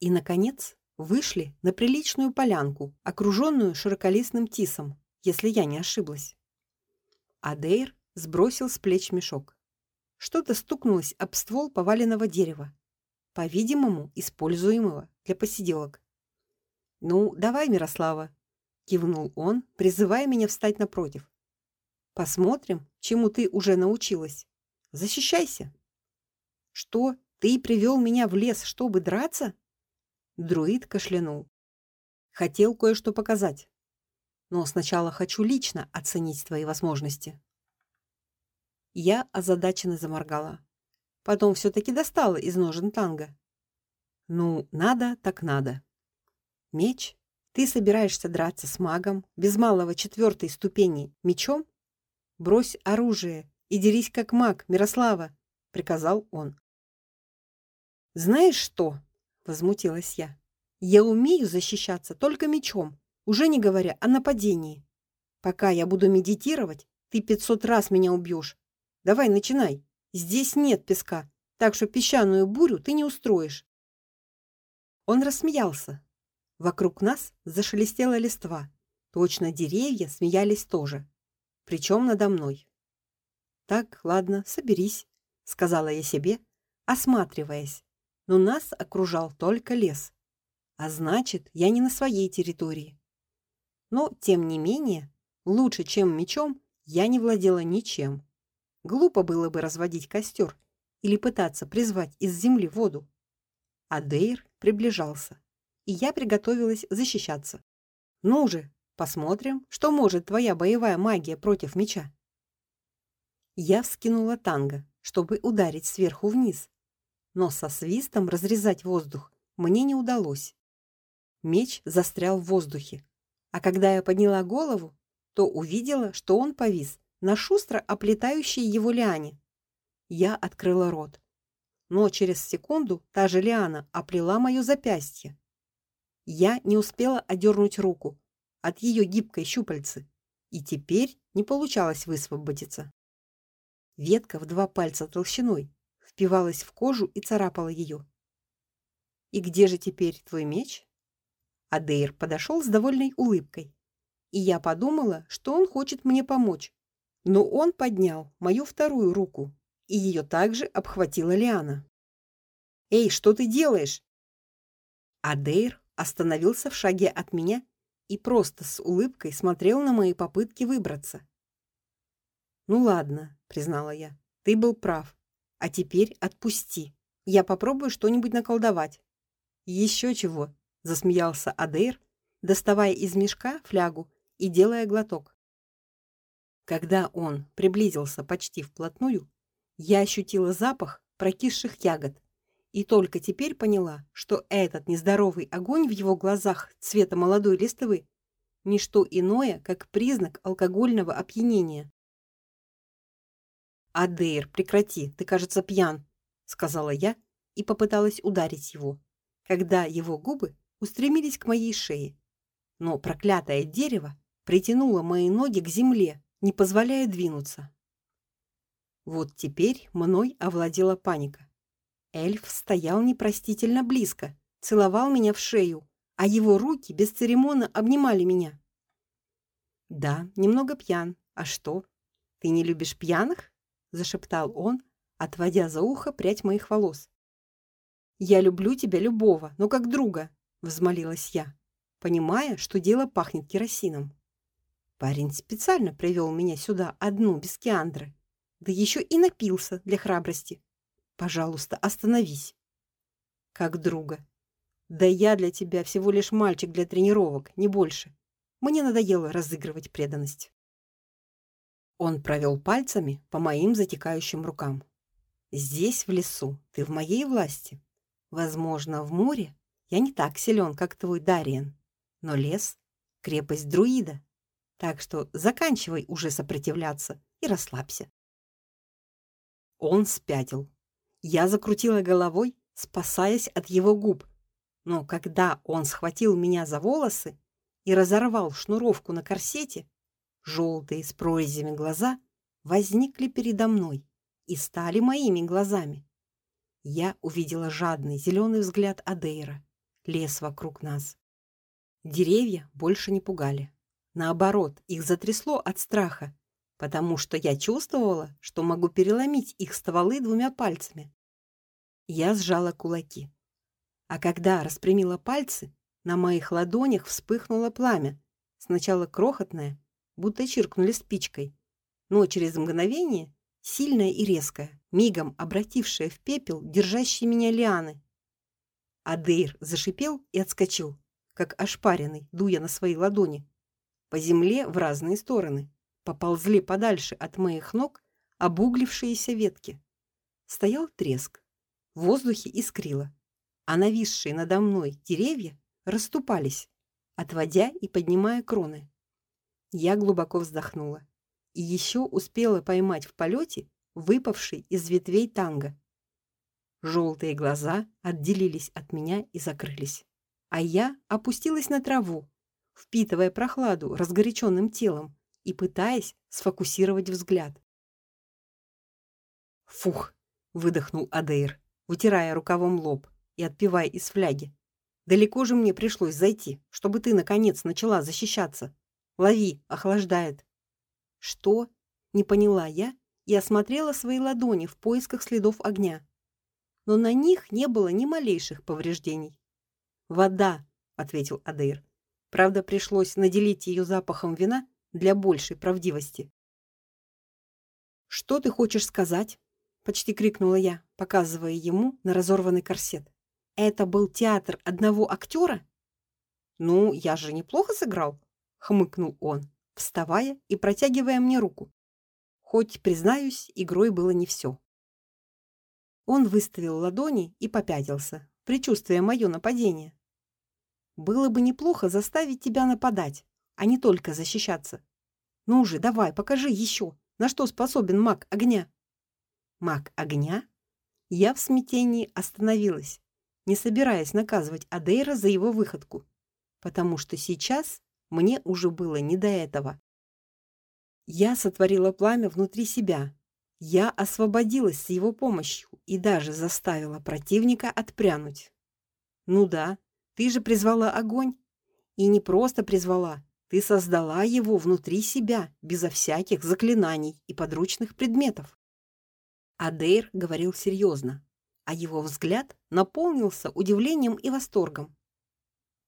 И наконец вышли на приличную полянку, окруженную широколистным тисом, если я не ошиблась. Адейр сбросил с плеч мешок. Что-то стукнулось об ствол поваленного дерева, по-видимому, используемого для посиделок. Ну, давай, Мирослава, кивнул он, призывая меня встать напротив. Посмотрим, чему ты уже научилась. Защищайся. Что? Ты привел меня в лес, чтобы драться? Друид кашлянул. Хотел кое-что показать. Но сначала хочу лично оценить твои возможности. Я озадаченно заморгала. Потом все таки достала из ножен танга. Ну, надо, так надо. Меч? Ты собираешься драться с магом без малого четвертой ступени мечом? Брось оружие и дерись как маг, Мирослава, приказал он. Знаешь что? возмутилась я. Я умею защищаться только мечом, уже не говоря о нападении. Пока я буду медитировать, ты пятьсот раз меня убьешь. Давай, начинай. Здесь нет песка, так что песчаную бурю ты не устроишь. Он рассмеялся. Вокруг нас зашелестела листва. Точно деревья смеялись тоже. Причем надо мной. Так, ладно, соберись, сказала я себе, осматриваясь. Но нас окружал только лес. А значит, я не на своей территории. Но тем не менее, лучше, чем мечом, я не владела ничем. Глупо было бы разводить костер или пытаться призвать из земли воду. Адейр приближался, и я приготовилась защищаться. Ну же, посмотрим, что может твоя боевая магия против меча. Я вскинула танго, чтобы ударить сверху вниз, но со свистом разрезать воздух мне не удалось. Меч застрял в воздухе, а когда я подняла голову, то увидела, что он повис на шустро оплетающей его лиане. Я открыла рот, но через секунду та же лиана оплела моё запястье. Я не успела одернуть руку от ее гибкой щупальцы, и теперь не получалось высвободиться. Ветка в два пальца толщиной впивалась в кожу и царапала ее. И где же теперь твой меч? Адейр подошел с довольной улыбкой, и я подумала, что он хочет мне помочь. Но он поднял мою вторую руку и ее также обхватила Лиана. "Эй, что ты делаешь?" Адейр остановился в шаге от меня и просто с улыбкой смотрел на мои попытки выбраться. "Ну ладно", признала я. "Ты был прав. А теперь отпусти. Я попробую что-нибудь наколдовать". «Еще чего?" засмеялся Адейр, доставая из мешка флягу и делая глоток. Когда он приблизился почти вплотную, я ощутила запах прокисших ягод и только теперь поняла, что этот нездоровый огонь в его глазах цвета молодой листвы ни что иное, как признак алкогольного опьянения. Адейр, прекрати, ты, кажется, пьян, сказала я и попыталась ударить его, когда его губы устремились к моей шее. Но проклятое дерево притянуло мои ноги к земле, не позволяя двинуться. Вот теперь мной овладела паника. Эльф стоял непростительно близко, целовал меня в шею, а его руки бесцеремонно обнимали меня. Да, немного пьян. А что? Ты не любишь пьяных? зашептал он, отводя за ухо прядь моих волос. Я люблю тебя любого, но как друга, взмолилась я, понимая, что дело пахнет керосином. Парень специально привел меня сюда одну без Киандры да еще и напился для храбрости. Пожалуйста, остановись. Как друга. Да я для тебя всего лишь мальчик для тренировок, не больше. Мне надоело разыгрывать преданность. Он провел пальцами по моим затекающим рукам. Здесь в лесу ты в моей власти. Возможно, в море я не так силен, как твой Дариен, но лес крепость друида. Так что заканчивай уже сопротивляться и расслабься. Он спятил. Я закрутила головой, спасаясь от его губ. Но когда он схватил меня за волосы и разорвал шнуровку на корсете, желтые с прорезями глаза возникли передо мной и стали моими глазами. Я увидела жадный зеленый взгляд Адейра, лес вокруг нас. Деревья больше не пугали. Наоборот, их затрясло от страха, потому что я чувствовала, что могу переломить их стволы двумя пальцами. Я сжала кулаки. А когда распрямила пальцы, на моих ладонях вспыхнуло пламя, сначала крохотное, будто чиркнули спичкой, но через мгновение сильное и резкое, мигом обратившее в пепел держащие меня лианы. Адейр зашипел и отскочил, как ошпаренный, дуя на свои ладони. По земле в разные стороны поползли подальше от моих ног обуглившиеся ветки. Стоял треск. В воздухе искрило, а нависшие надо мной деревья расступались, отводя и поднимая кроны. Я глубоко вздохнула и еще успела поймать в полете выпавший из ветвей танго. Желтые глаза отделились от меня и закрылись, а я опустилась на траву, впитывая прохладу разгоряченным телом и пытаясь сфокусировать взгляд. Фух, выдохнул Адейр, вытирая рукавом лоб и отпивая из фляги. Далеко же мне пришлось зайти, чтобы ты наконец начала защищаться. Лови, охлаждает. Что? Не поняла я и осмотрела свои ладони в поисках следов огня. Но на них не было ни малейших повреждений. Вода, ответил Адейр. Правда, пришлось наделить ее запахом вина для большей правдивости. Что ты хочешь сказать? почти крикнула я, показывая ему на разорванный корсет. Это был театр одного актера? Ну, я же неплохо сыграл, хмыкнул он, вставая и протягивая мне руку. Хоть, признаюсь, игрой было не все. Он выставил ладони и попятился, предчувствуя мое нападение. Было бы неплохо заставить тебя нападать, а не только защищаться. Ну же, давай, покажи еще, на что способен маг огня. Маг огня? Я в смятении остановилась, не собираясь наказывать Адейра за его выходку, потому что сейчас мне уже было не до этого. Я сотворила пламя внутри себя. Я освободилась с его помощью и даже заставила противника отпрянуть. Ну да, ты же призвала огонь, и не просто призвала, ты создала его внутри себя, безо всяких заклинаний и подручных предметов. Адейр говорил серьезно, а его взгляд наполнился удивлением и восторгом.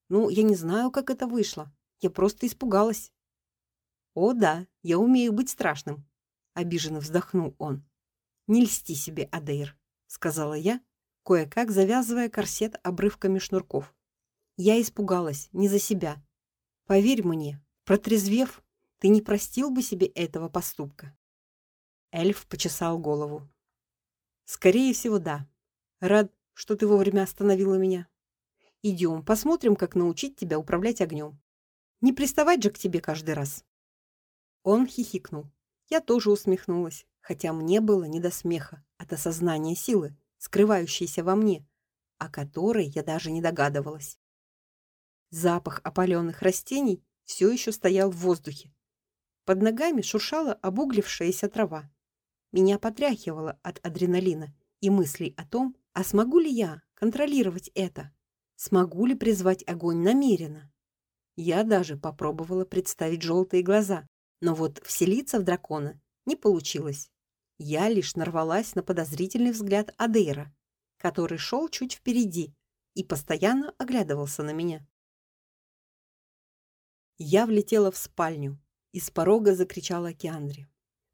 Ну, я не знаю, как это вышло. Я просто испугалась. О да, я умею быть страшным, обиженно вздохнул он. Не льсти себе, Адейр, сказала я, кое-как завязывая корсет обрывками шнурков. Я испугалась не за себя. Поверь мне, протрезвев, ты не простил бы себе этого поступка. Эльф почесал голову. Скорее всего, да. Рад, что ты вовремя остановила меня. Идем, посмотрим, как научить тебя управлять огнем. Не приставать же к тебе каждый раз. Он хихикнул. Я тоже усмехнулась, хотя мне было не до смеха от осознания силы, скрывающейся во мне, о которой я даже не догадывалась. Запах опаленных растений все еще стоял в воздухе. Под ногами шуршала обуглившаяся трава. Меня потряхивало от адреналина и мыслей о том, а смогу ли я контролировать это? Смогу ли призвать огонь намеренно? Я даже попробовала представить желтые глаза, но вот вселиться в дракона не получилось. Я лишь нарвалась на подозрительный взгляд Адейра, который шел чуть впереди и постоянно оглядывался на меня. Я влетела в спальню и с порога закричала Киандре: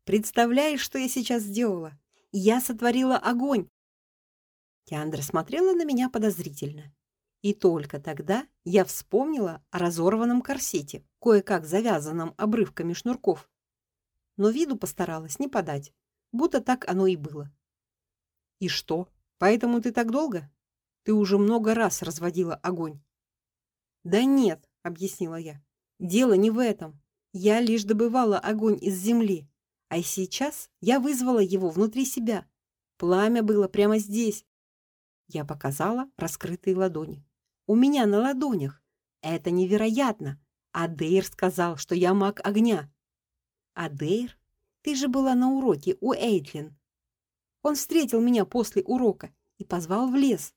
"Представляешь, что я сейчас сделала? Я сотворила огонь!" Киандра смотрела на меня подозрительно. И только тогда я вспомнила о разорванном корсете, кое-как завязанном обрывками шнурков. Но виду постаралась не подать, будто так оно и было. И что? Поэтому ты так долго? Ты уже много раз разводила огонь. Да нет, объяснила я. Дело не в этом. Я лишь добывала огонь из земли, а сейчас я вызвала его внутри себя. Пламя было прямо здесь. Я показала раскрытые ладони. У меня на ладонях. Это невероятно. Адейр сказал, что я маг огня. Адейр, ты же была на уроке у Эйтлин. Он встретил меня после урока и позвал в лес.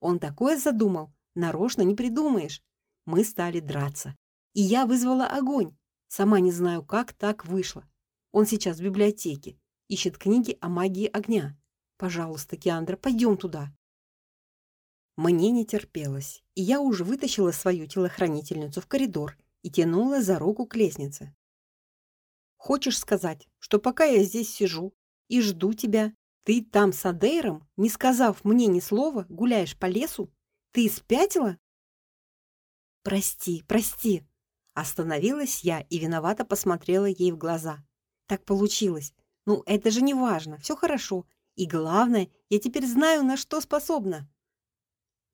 Он такое задумал, нарочно не придумаешь. Мы стали драться, и я вызвала огонь. Сама не знаю, как так вышло. Он сейчас в библиотеке, ищет книги о магии огня. Пожалуйста, Киандра, пойдем туда. Мне не терпелось, и я уже вытащила свою телохранительницу в коридор и тянула за руку к лестнице. Хочешь сказать, что пока я здесь сижу и жду тебя, ты там с Адейром, не сказав мне ни слова, гуляешь по лесу? Ты спятила? Прости, прости. Остановилась я и виновато посмотрела ей в глаза. Так получилось. Ну, это же не важно. Все хорошо. И главное, я теперь знаю, на что способна.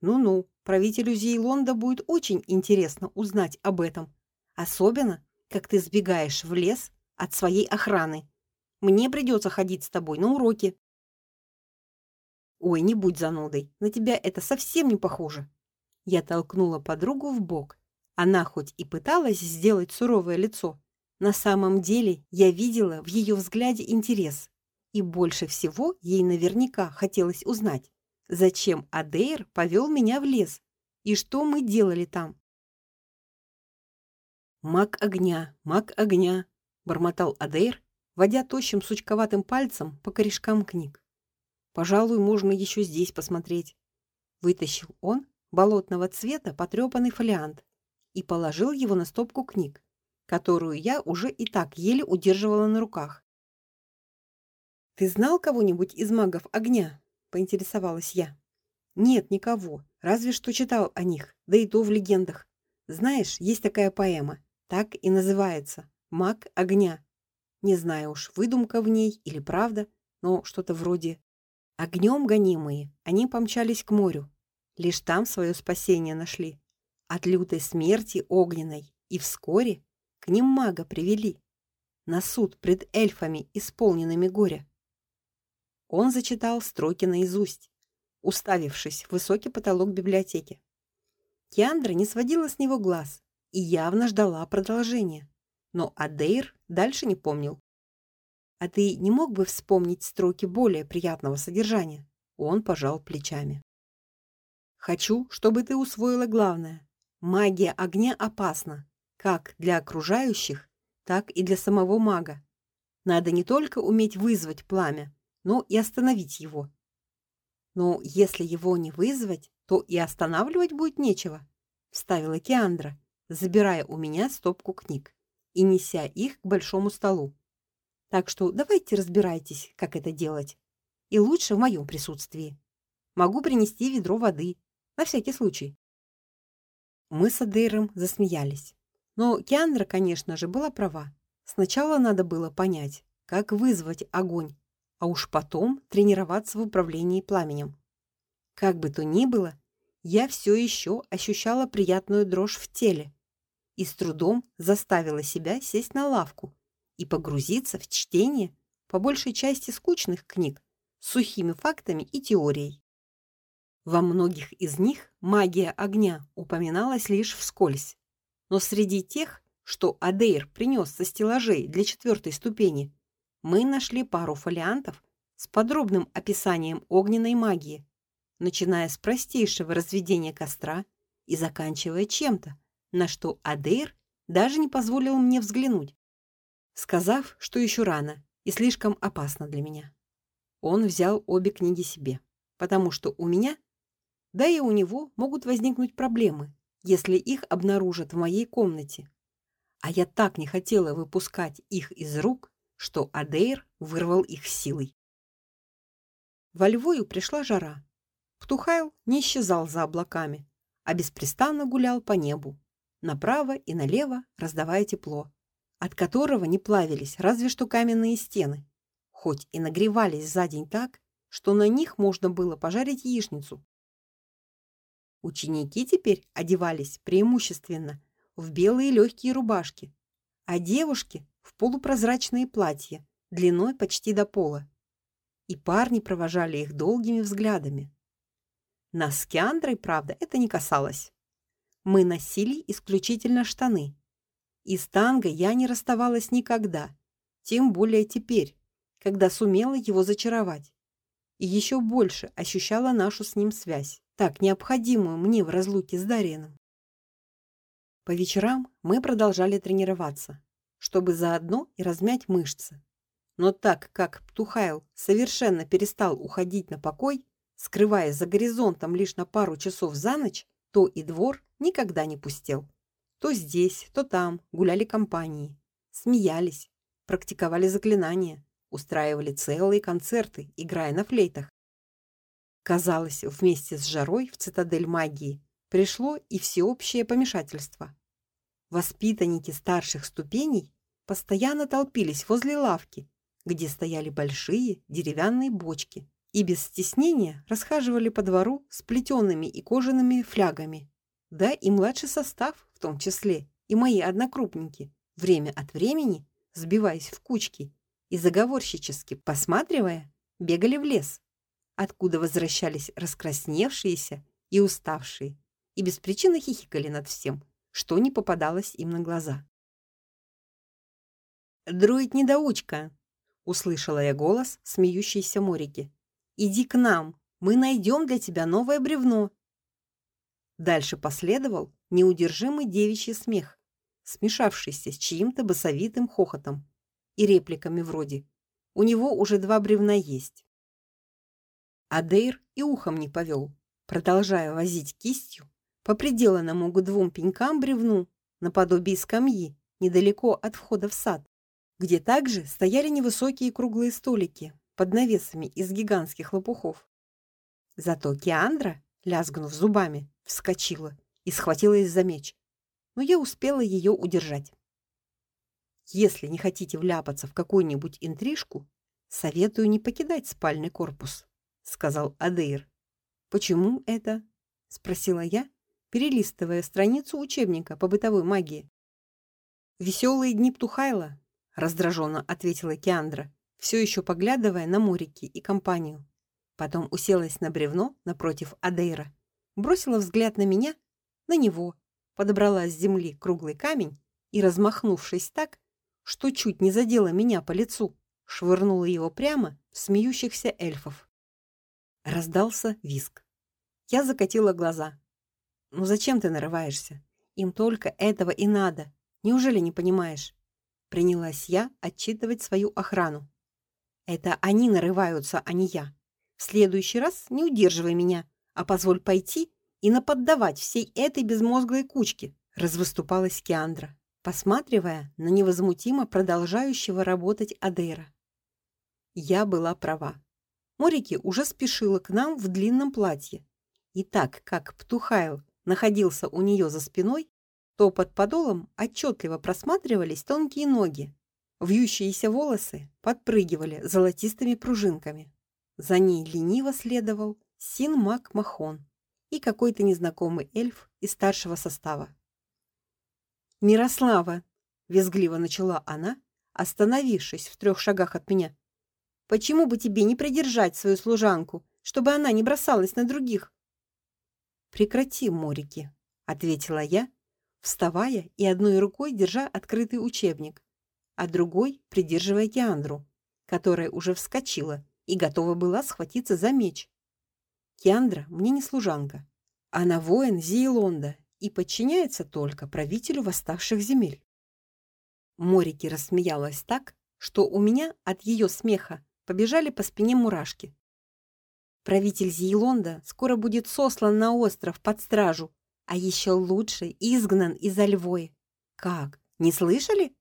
Ну-ну, правителю Зейлонда будет очень интересно узнать об этом, особенно как ты сбегаешь в лес от своей охраны. Мне придется ходить с тобой на уроки. Ой, не будь занудой. На тебя это совсем не похоже. Я толкнула подругу в бок. Она хоть и пыталась сделать суровое лицо, на самом деле я видела в ее взгляде интерес. И больше всего ей наверняка хотелось узнать, зачем Адейр повел меня в лес и что мы делали там. Маг огня, маг огня, бормотал Адейр, водя тощим сучковатым пальцем по корешкам книг. Пожалуй, можно еще здесь посмотреть. Вытащил он болотного цвета потрепанный фолиант и положил его на стопку книг, которую я уже и так еле удерживала на руках. Ты знал кого-нибудь из магов огня? поинтересовалась я. Нет, никого, разве что читал о них, да и то в легендах. Знаешь, есть такая поэма, так и называется Маг огня. Не знаю уж, выдумка в ней или правда, но что-то вроде огнем гонимые, они помчались к морю. Лишь там свое спасение нашли от лютой смерти огненной, и вскоре к ним мага привели на суд пред эльфами, исполненными горя. Он зачитал строки наизусть, уставившись в высокий потолок библиотеки. Киандра не сводила с него глаз и явно ждала продолжения, но Адейр дальше не помнил. А ты не мог бы вспомнить строки более приятного содержания? Он пожал плечами. Хочу, чтобы ты усвоила главное. Магия огня опасна, как для окружающих, так и для самого мага. Надо не только уметь вызвать пламя, но и остановить его. Но если его не вызвать, то и останавливать будет нечего, вставила Киандра, забирая у меня стопку книг и неся их к большому столу. Так что давайте разбирайтесь, как это делать. И лучше в моем присутствии. Могу принести ведро воды, на всякий случай. Мы с Адейром засмеялись. Но Киандра, конечно же, была права. Сначала надо было понять, как вызвать огонь, а уж потом тренироваться в управлении пламенем. Как бы то ни было, я все еще ощущала приятную дрожь в теле и с трудом заставила себя сесть на лавку и погрузиться в чтение по большей части скучных книг с сухими фактами и теорией. Во многих из них магия огня упоминалась лишь вскользь. Но среди тех, что Адейр принес со стеллажей для четвертой ступени, мы нашли пару фолиантов с подробным описанием огненной магии, начиная с простейшего разведения костра и заканчивая чем-то, на что Адейр даже не позволил мне взглянуть, сказав, что еще рано и слишком опасно для меня. Он взял обе книги себе, потому что у меня, да и у него могут возникнуть проблемы, если их обнаружат в моей комнате. А я так не хотела выпускать их из рук, что Адейр вырвал их силой. Во Львою пришла жара. Птухайл не исчезал за облаками, а беспрестанно гулял по небу, направо и налево раздавая тепло, от которого не плавились разве что каменные стены, хоть и нагревались за день так, что на них можно было пожарить яичницу. Ученики теперь одевались преимущественно в белые легкие рубашки, а девушки в полупрозрачные платья длиной почти до пола. И парни провожали их долгими взглядами. Нас с Киандрой, правда, это не касалось. Мы носили исключительно штаны. И с я не расставалась никогда, тем более теперь, когда сумела его зачаровать. И еще больше ощущала нашу с ним связь так необходимую мне в разлуке с Дарином. По вечерам мы продолжали тренироваться, чтобы заодно и размять мышцы. Но так как Птухайл совершенно перестал уходить на покой, скрываясь за горизонтом лишь на пару часов за ночь, то и двор никогда не пустел. То здесь, то там гуляли компании, смеялись, практиковали заклинания, устраивали целые концерты, играя на флейтах. Казалось, вместе с жарой в цитадель магии пришло и всеобщее помешательство. Воспитанники старших ступеней постоянно толпились возле лавки, где стояли большие деревянные бочки, и без стеснения расхаживали по двору с плетеными и кожаными флягами. Да и младший состав, в том числе, и мои однокрупники, время от времени, сбиваясь в кучки и заговорщически посматривая, бегали в лес, откуда возвращались раскрасневшиеся и уставшие, и без причины хихикали над всем, что не попадалось им на глаза. «Друид-недоучка!» — услышала я голос смеющейся Морики. «Иди к нам, мы найдем для тебя новое бревно». Дальше последовал неудержимый девичий смех, смешавшийся с чьим-то басовитым хохотом и репликами вроде «У него уже два бревна есть». Адейр и ухом не повел, продолжая возить кистью по приделанному к двум пенькам бревну наподобие скамьи недалеко от входа в сад, где также стояли невысокие круглые столики под навесами из гигантских лопухов. Зато Киандра, лязгнув зубами, вскочила и схватилась за меч, но я успела ее удержать. Если не хотите вляпаться в какую-нибудь интрижку, советую не покидать спальный корпус, сказал Адейр. Почему это? спросила я, перелистывая страницу учебника по бытовой магии. Веселые дни Птухайла, раздраженно ответила Киандра, все еще поглядывая на Морики и компанию. Потом уселась на бревно напротив Адейра, бросила взгляд на меня, на него, подобрала с земли круглый камень и, размахнувшись так, что чуть не задела меня по лицу, швырнула его прямо в смеющихся эльфов. Раздался визг. Я закатила глаза. Ну зачем ты нарываешься? Им только этого и надо. Неужели не понимаешь? Принялась я отчитывать свою охрану. Это они нарываются, а не я. В следующий раз не удерживай меня, а позволь пойти и наподдавать всей этой безмозглой кучке, развыступалась Киандра, посматривая на невозмутимо продолжающего работать Адейра. Я была права. Морики уже спешила к нам в длинном платье. И так как Птухайл находился у нее за спиной, то под подолом отчетливо просматривались тонкие ноги. Вьющиеся волосы подпрыгивали золотистыми пружинками. За ней лениво следовал Син Мак Махон и какой-то незнакомый эльф из старшего состава. Мирослава, визгливо начала она, остановившись в трех шагах от меня. Почему бы тебе не придержать свою служанку, чтобы она не бросалась на других? Прекрати, Морики, ответила я, вставая и одной рукой держа открытый учебник, а другой придерживая Киандру, которая уже вскочила и готова была схватиться за меч. Киандра мне не служанка. Она воин Зиелонда и подчиняется только правителю восставших земель. Морики рассмеялась так, что у меня от ее смеха побежали по спине мурашки. Правитель Зейлонда скоро будет сослан на остров под стражу, а еще лучше изгнан из Альвои. Как? Не слышали?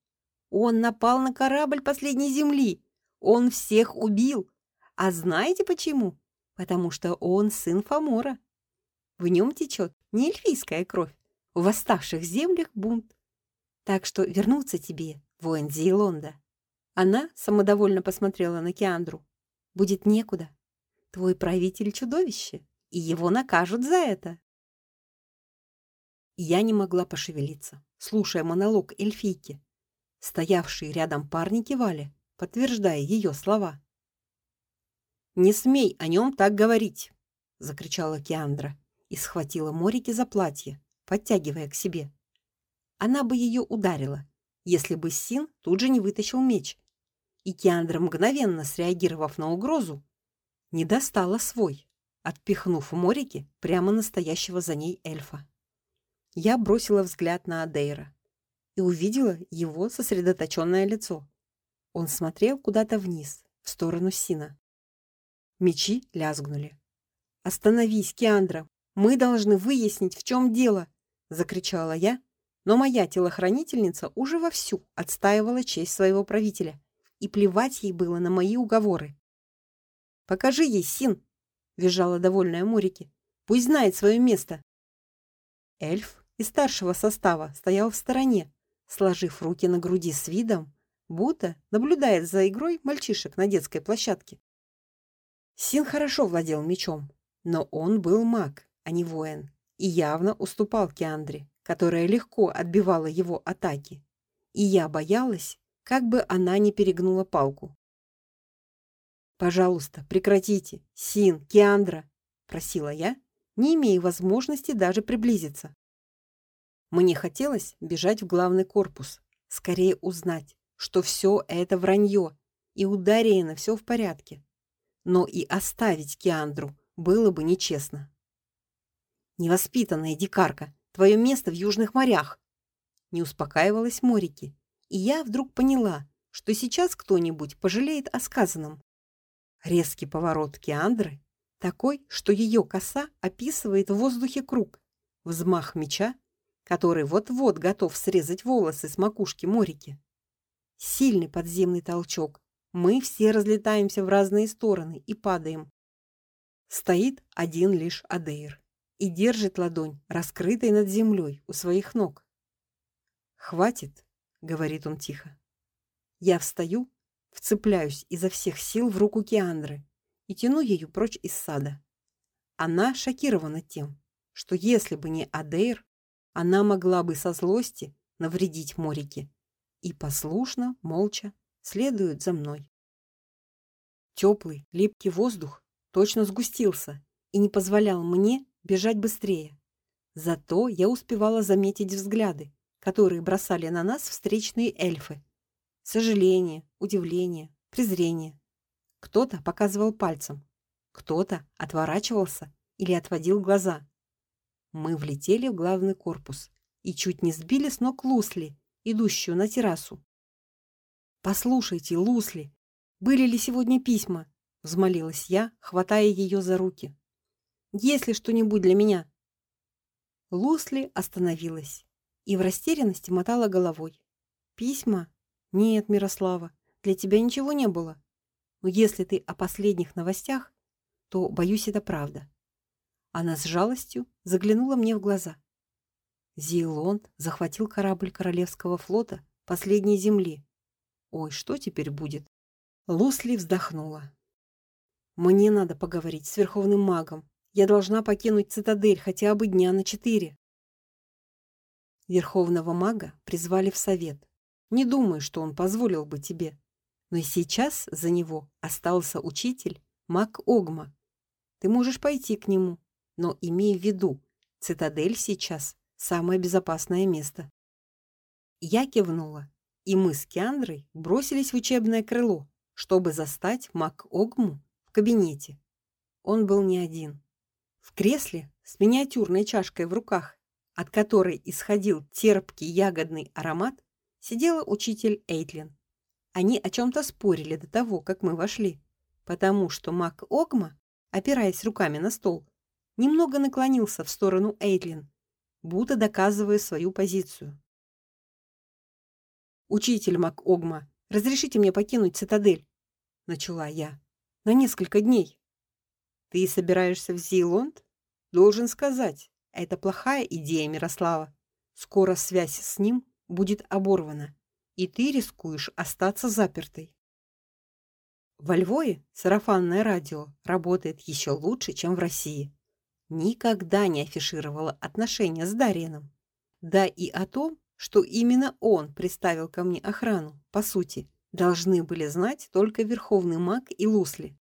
Он напал на корабль последней земли. Он всех убил. А знаете почему? Потому что он сын Фамора. В нем течет не эльфийская кровь. В восставших землях бунт. Так что вернуться тебе, воин Зейлонда. Она самодовольно посмотрела на Киандру. Будет некуда. Твой правитель чудовище, и его накажут за это. Я не могла пошевелиться, слушая монолог эльфийки. Стоявшие рядом парни кивали, подтверждая ее слова. Не смей о нем так говорить, закричала Киандра и схватила Морики за платье, подтягивая к себе. Она бы ее ударила, если бы Син тут же не вытащил меч. И Киандра, мгновенно среагировав на угрозу, не достала свой, отпихнув Морики прямо настоящего за ней эльфа. Я бросила взгляд на Адейра и увидела его сосредоточенное лицо. Он смотрел куда-то вниз, в сторону Сина. Мечи лязгнули. Остановись, Киандра. Мы должны выяснить, в чем дело, закричала я, но моя телохранительница уже вовсю отстаивала честь своего правителя, и плевать ей было на мои уговоры. Покажи ей, Син, визжала довольная Мурики. Пусть знает свое место. Эльф из старшего состава стоял в стороне, сложив руки на груди с видом, будто наблюдает за игрой мальчишек на детской площадке. Син хорошо владел мечом, но он был маг, а не воин, и явно уступал Киандре, которая легко отбивала его атаки. И я боялась, как бы она не перегнула палку. Пожалуйста, прекратите, Син, Киандра, просила я, не имея возможности даже приблизиться. Мне хотелось бежать в главный корпус, скорее узнать, что все это вранье, и у Дариена все в порядке. Но и оставить Киандру было бы нечестно. Невоспитанная дикарка, твое место в южных морях. Не успокаивалась Морики, и я вдруг поняла, что сейчас кто-нибудь пожалеет о сказанном. Резкий поворот Киандры, такой, что ее коса описывает в воздухе круг. Взмах меча, который вот-вот готов срезать волосы с макушки Морики. Сильный подземный толчок. Мы все разлетаемся в разные стороны и падаем. Стоит один лишь Адейр и держит ладонь, раскрытой над землей у своих ног. "Хватит", говорит он тихо. Я встаю, вцепляюсь изо всех сил в руку Киандры и тяну ее прочь из сада. Она шокирована тем, что если бы не Адейр, она могла бы со злости навредить Морике и послушно, молча следует за мной. Теплый, липкий воздух точно сгустился и не позволял мне бежать быстрее. Зато я успевала заметить взгляды, которые бросали на нас встречные эльфы. Сожаление, удивление, презрение. Кто-то показывал пальцем, кто-то отворачивался или отводил глаза. Мы влетели в главный корпус и чуть не сбили с ног Лусли, идущую на террасу. Послушайте, Лусли, были ли сегодня письма? взмолилась я, хватая ее за руки. Есть ли что-нибудь для меня? Лусли остановилась и в растерянности мотала головой. Письма? Нет, Мирослава, для тебя ничего не было. Но если ты о последних новостях, то, боюсь, это правда. Она с жалостью заглянула мне в глаза. Зейлонд захватил корабль королевского флота последней земли. Ой, что теперь будет? Лусли вздохнула. Мне надо поговорить с верховным магом. Я должна покинуть цитадель хотя бы дня на четыре. Верховного мага призвали в совет. Не думаю, что он позволил бы тебе. Но и сейчас за него остался учитель маг Огма. Ты можешь пойти к нему, но имей в виду, цитадель сейчас самое безопасное место. Я кивнула, и мы с Киандрой бросились в учебное крыло, чтобы застать Мак Огму в кабинете. Он был не один. В кресле с миниатюрной чашкой в руках, от которой исходил терпкий ягодный аромат, сидела учитель Эйтлин. Они о чем то спорили до того, как мы вошли, потому что Мак Огма, опираясь руками на стол, немного наклонился в сторону Эйтлин, будто доказывая свою позицию. Учитель Макогма, разрешите мне покинуть цитадель, начала я. На несколько дней. Ты собираешься в Зейлонд? Должен сказать, это плохая идея, Мирослава. Скоро связь с ним будет оборвана, и ты рискуешь остаться запертой. Во Львове сарафанное радио работает еще лучше, чем в России никогда не афишировала отношения с Дариеном. Да и о том, что именно он приставил ко мне охрану, по сути, должны были знать только верховный маг и Лусли.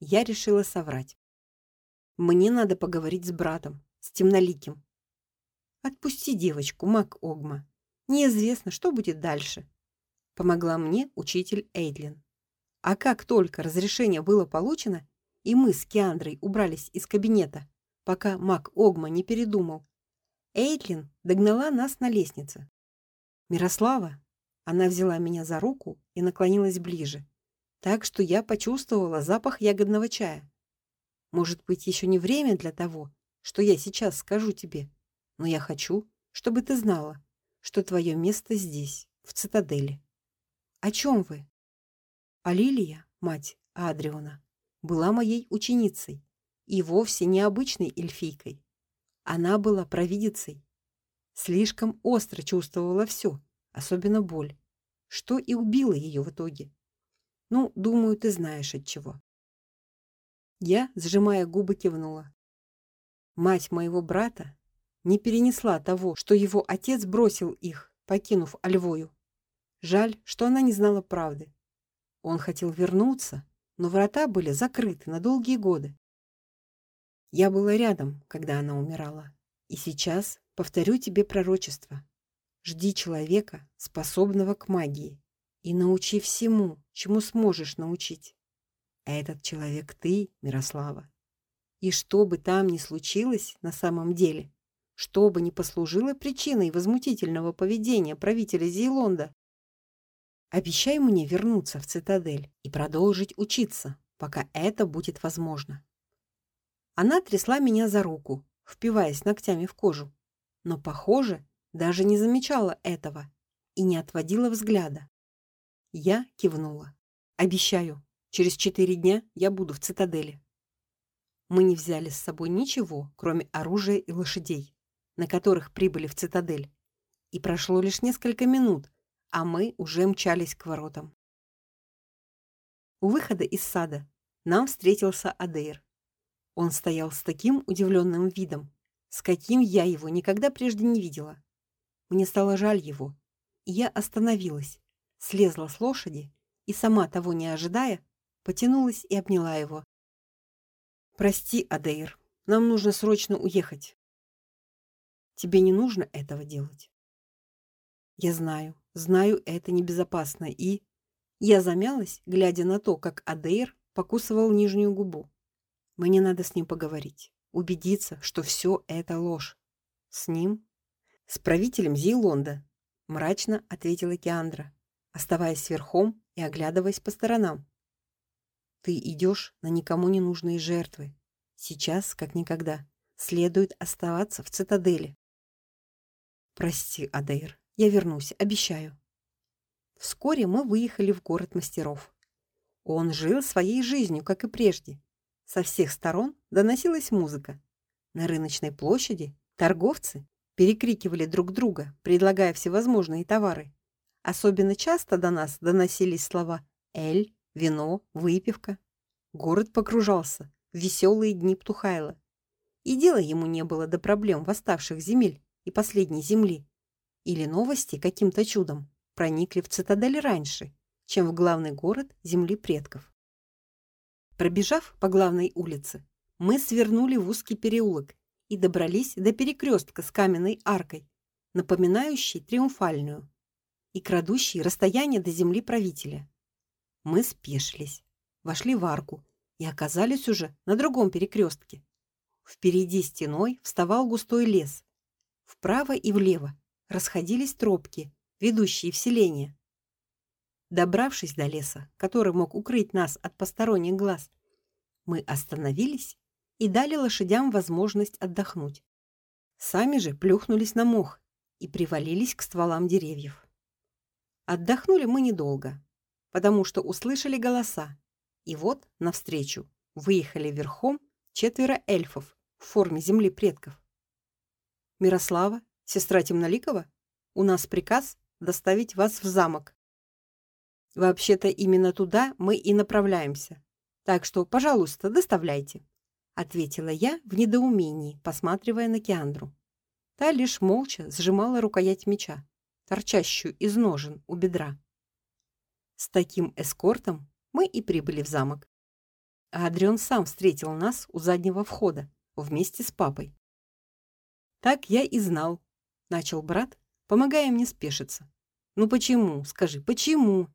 Я решила соврать. Мне надо поговорить с братом, с темноликим. Отпусти девочку, маг Огма. Неизвестно, что будет дальше. Помогла мне учитель Эйдлин. А как только разрешение было получено, и мы с Киандрой убрались из кабинета, пока Мак Огма не передумал. Эйтлин догнала нас на лестнице. Мирослава, она взяла меня за руку и наклонилась ближе, так что я почувствовала запах ягодного чая. Может быть, еще не время для того, что я сейчас скажу тебе, но я хочу, чтобы ты знала, что твое место здесь, в цитадели. О чем вы? А Лилия, мать Адриона, была моей ученицей и вовсе не обычной эльфийкой. Она была провидицей. Слишком остро чувствовала все, особенно боль, что и убило ее в итоге. Ну, думаю, ты знаешь от чего. Я, сжимая губы, кивнула. Мать моего брата не перенесла того, что его отец бросил их, покинув Альвою. Жаль, что она не знала правды. Он хотел вернуться, но врата были закрыты на долгие годы. Я была рядом, когда она умирала, и сейчас повторю тебе пророчество. Жди человека, способного к магии, и научи всему, чему сможешь научить. Этот человек ты, Мирослава. И что бы там ни случилось на самом деле, что бы ни послужило причиной возмутительного поведения правителя Зейлонда, обещай мне вернуться в цитадель и продолжить учиться, пока это будет возможно. Она трясла меня за руку, впиваясь ногтями в кожу, но, похоже, даже не замечала этого и не отводила взгляда. Я кивнула. Обещаю, через четыре дня я буду в цитадели. Мы не взяли с собой ничего, кроме оружия и лошадей, на которых прибыли в цитадель. И прошло лишь несколько минут, а мы уже мчались к воротам. У выхода из сада нам встретился Адейр. Он стоял с таким удивленным видом, с каким я его никогда прежде не видела. Мне стало жаль его, и я остановилась, слезла с лошади и сама того не ожидая, потянулась и обняла его. Прости, Адейр, нам нужно срочно уехать. Тебе не нужно этого делать. Я знаю, знаю, это небезопасно и я замялась, глядя на то, как Адейр покусывал нижнюю губу. Мне надо с ним поговорить, убедиться, что все это ложь. С ним, с правителем Зейлонда, мрачно ответила Киандра, оставаясь верхом и оглядываясь по сторонам. Ты идешь на никому не нужные жертвы. Сейчас, как никогда, следует оставаться в цитадели. Прости, Адейр, я вернусь, обещаю. Вскоре мы выехали в город мастеров. Он жил своей жизнью, как и прежде. Со всех сторон доносилась музыка. На рыночной площади торговцы перекрикивали друг друга, предлагая всевозможные товары. Особенно часто до нас доносились слова эль, вино, выпивка. Город погружался в веселые дни Птухайла. И дела ему не было до проблем восставших земель и последней земли. Или новости каким-то чудом проникли в цитадель раньше, чем в главный город земли предков. Пробежав по главной улице, мы свернули в узкий переулок и добрались до перекрестка с каменной аркой, напоминающей триумфальную и крадущей расстояние до земли правителя. Мы спешились, вошли в арку и оказались уже на другом перекрестке. Впереди стеной вставал густой лес. Вправо и влево расходились тропки, ведущие в селение. Добравшись до леса, который мог укрыть нас от посторонних глаз, мы остановились и дали лошадям возможность отдохнуть. Сами же плюхнулись на мох и привалились к стволам деревьев. Отдохнули мы недолго потому что услышали голоса. И вот навстречу выехали верхом четверо эльфов в форме земли предков. Мирослава, сестра Темноликова, у нас приказ доставить вас в замок. Вообще-то именно туда мы и направляемся. Так что, пожалуйста, доставляйте, ответила я в недоумении, посматривая на Киандру. Та лишь молча сжимала рукоять меча, торчащую из ножен у бедра. С таким эскортом мы и прибыли в замок. А Адрион сам встретил нас у заднего входа вместе с папой. Так я и знал, начал брат, помогая мне спешиться. Ну почему, скажи, почему?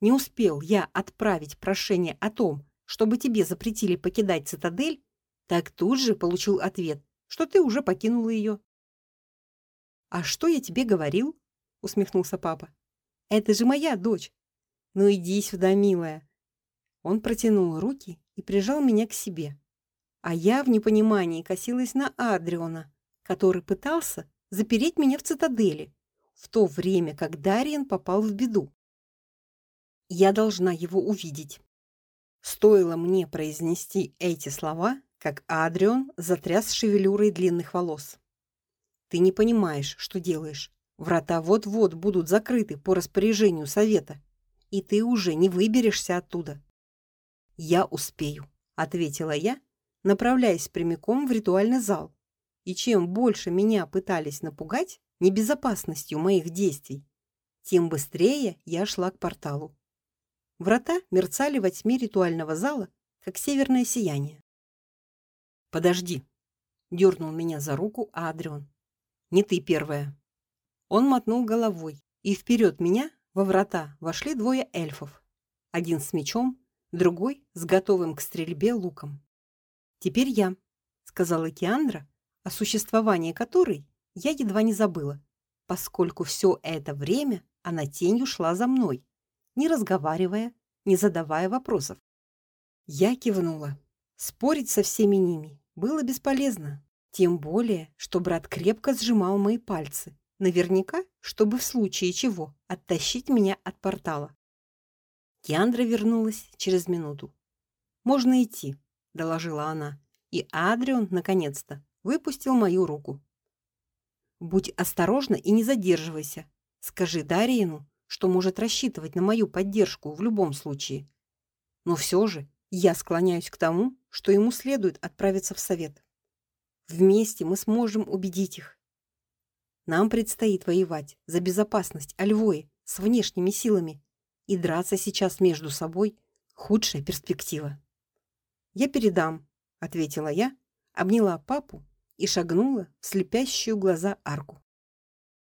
Не успел я отправить прошение о том, чтобы тебе запретили покидать цитадель, так тут же получил ответ, что ты уже покинула ее. А что я тебе говорил? усмехнулся папа. Это же моя дочь. Ну иди сюда, милая. Он протянул руки и прижал меня к себе. А я в непонимании косилась на Адриона, который пытался запереть меня в цитадели в то время, как Дариен попал в беду. Я должна его увидеть. Стоило мне произнести эти слова, как Адрион затряс шевелюрой длинных волос. Ты не понимаешь, что делаешь. Врата вот-вот будут закрыты по распоряжению совета, и ты уже не выберешься оттуда. Я успею, ответила я, направляясь прямиком в ритуальный зал. И чем больше меня пытались напугать небезопасностью моих действий, тем быстрее я шла к порталу. Врата мерцали во тьме ритуального зала, как северное сияние. Подожди, дернул меня за руку Адрион. Не ты первая. Он мотнул головой, и вперед меня во врата вошли двое эльфов. Один с мечом, другой с готовым к стрельбе луком. Теперь я, сказала Киандра, о существовании которой я едва не забыла, поскольку все это время она тенью шла за мной, не разговаривая, не задавая вопросов. Я кивнула. Спорить со всеми ними было бесполезно, тем более, что брат крепко сжимал мои пальцы, наверняка, чтобы в случае чего оттащить меня от портала. Киандра вернулась через минуту. Можно идти, доложила она, и Адрион наконец-то выпустил мою руку. Будь осторожна и не задерживайся. Скажи Дариину, что может рассчитывать на мою поддержку в любом случае. Но все же я склоняюсь к тому, что ему следует отправиться в совет. Вместе мы сможем убедить их. Нам предстоит воевать за безопасность Альвои с внешними силами, и драться сейчас между собой худшая перспектива. Я передам, ответила я, обняла папу и шагнула в слепящую глаза арку.